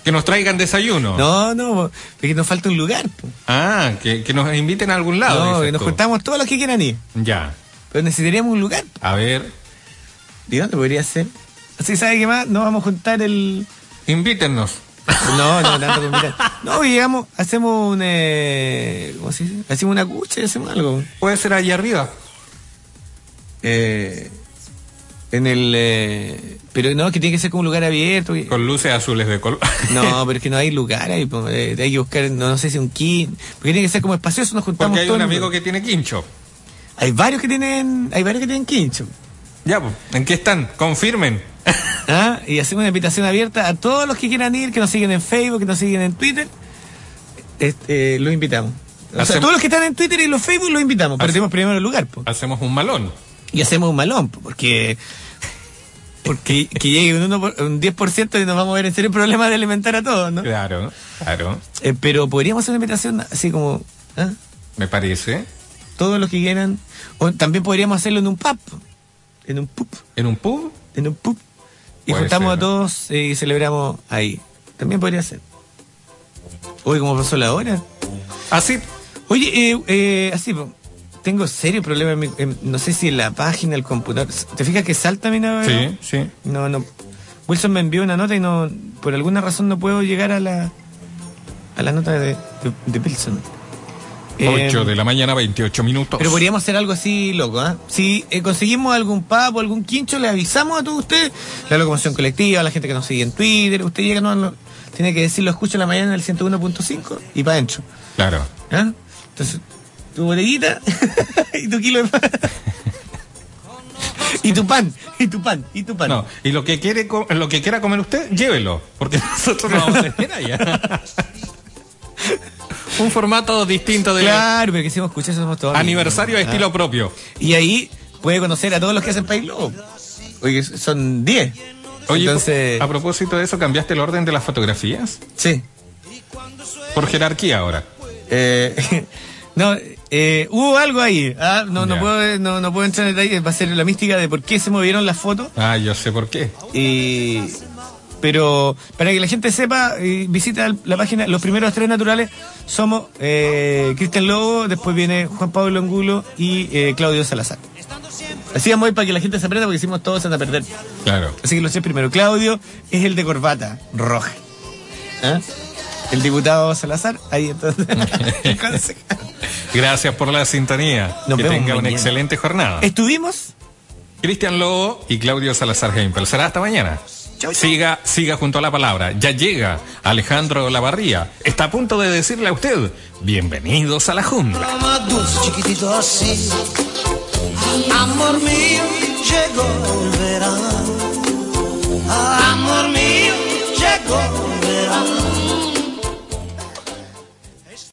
Que nos traigan desayuno. No, no, po, porque nos falta un lugar. po. Ah, que, que nos inviten a algún lado. no, que nos tú. juntamos todos los que quieran ir. Ya. Pero necesitaríamos un lugar. A ver, ¿De dónde podría ser? Así, ¿sabe qué más? Nos vamos a juntar el... invítennos. No, no, tanto invitar. No, llegamos, hacemos un... Eh, ¿Cómo se dice? Hacemos una cucha y hacemos algo. Puede ser allá arriba. Eh, en el... eh, pero no, que tiene que ser como un lugar abierto. Con luces azules de color. No, pero es que no hay lugar ahí. eh, hay que buscar, no, no sé si un kit. Porque tiene que ser como espacioso, nos juntamos Porque hay un amigo que tiene quincho. Hay varios que tienen... Hay varios que tienen quincho. Ya, pues, ¿en qué están? Confirmen. ¿Ah? Y hacemos una invitación abierta a todos los que quieran ir, que nos siguen en Facebook, que nos siguen en Twitter. Este, eh, los invitamos. O sea, todos los que están en Twitter y los Facebook los invitamos, Hace- tenemos primero el lugar. po. Hacemos un malón. Y hacemos un malón, po, porque porque que llegue un, 1 por- un 10% y nos vamos a ver en serio problema de alimentar a todos, ¿no? Claro, claro. Eh, pero podríamos hacer una invitación así como ¿ah? Me parece. todos los que quieran. O también podríamos hacerlo en un pub. En un pub. ¿En un pub? En un pub. Y Puede juntamos ser. a todos eh, y celebramos ahí. También podría ser. Oye, ¿cómo pasó la hora? Así. Oye, eh, eh, así, tengo serio problema en mi- en- no sé si en la página, el computador. ¿Te fijas que salta mi navegador? Sí, sí. No, no. Wilson me envió una nota y no, por alguna razón no puedo llegar a la, a la nota de, de, de Pilson. Eh, 8 de la mañana, 28 minutos. Pero podríamos hacer algo así, loco, ¿ah? Si eh, conseguimos algún pub o algún quincho, le avisamos a todos ustedes, la locomoción colectiva, a la gente que nos sigue en Twitter, usted llega, no, no, tiene que decir, lo escucho en la mañana en el 101.5 y para adentro. Claro. ¿ah? Entonces, tu bodeguita y tu kilo de pan. y tu pan, y tu pan, y tu pan. No, y lo que quiere lo que quiera comer usted, llévelo, porque nosotros no vamos a estar allá. Un formato distinto de Claro, pero que si hemos escuchado somos todos. aniversario a amigos, ¿ah? estilo propio. Y ahí puede conocer a todos los que hacen País Globo. Oye, son 10. Oye, Entonces, a propósito de eso, ¿cambiaste el orden de las fotografías? sí. Por jerarquía ahora. Eh, no, eh, hubo algo ahí. ah, no, no, puedo, no, no puedo entrar en detalle. Va a ser la mística de por qué se movieron las fotos. Ah, yo sé por qué. Pero para que la gente sepa, eh, visita la página. Los primeros tres naturales somos eh, Cristian Lobo, después viene Juan Pablo Angulo y eh, Claudio Salazar. Así vamos a ir para que la gente se aprenda porque hicimos todos a perder. Claro. Así que los tres primero. Claudio es el de corbata roja. ¿Ah? el diputado Salazar, ahí entonces. Gracias por la sintonía. Que tenga mañana. una excelente jornada. Estuvimos Cristian Lobo y Claudio Salazar Heimpel. Será hasta mañana. Siga, siga junto a la palabra. Ya llega Alejandro Lavarría. Está a punto de decirle a usted, bienvenidos a la jungla. Amor mío, llegó el verano. Amor mío, llegó el verano.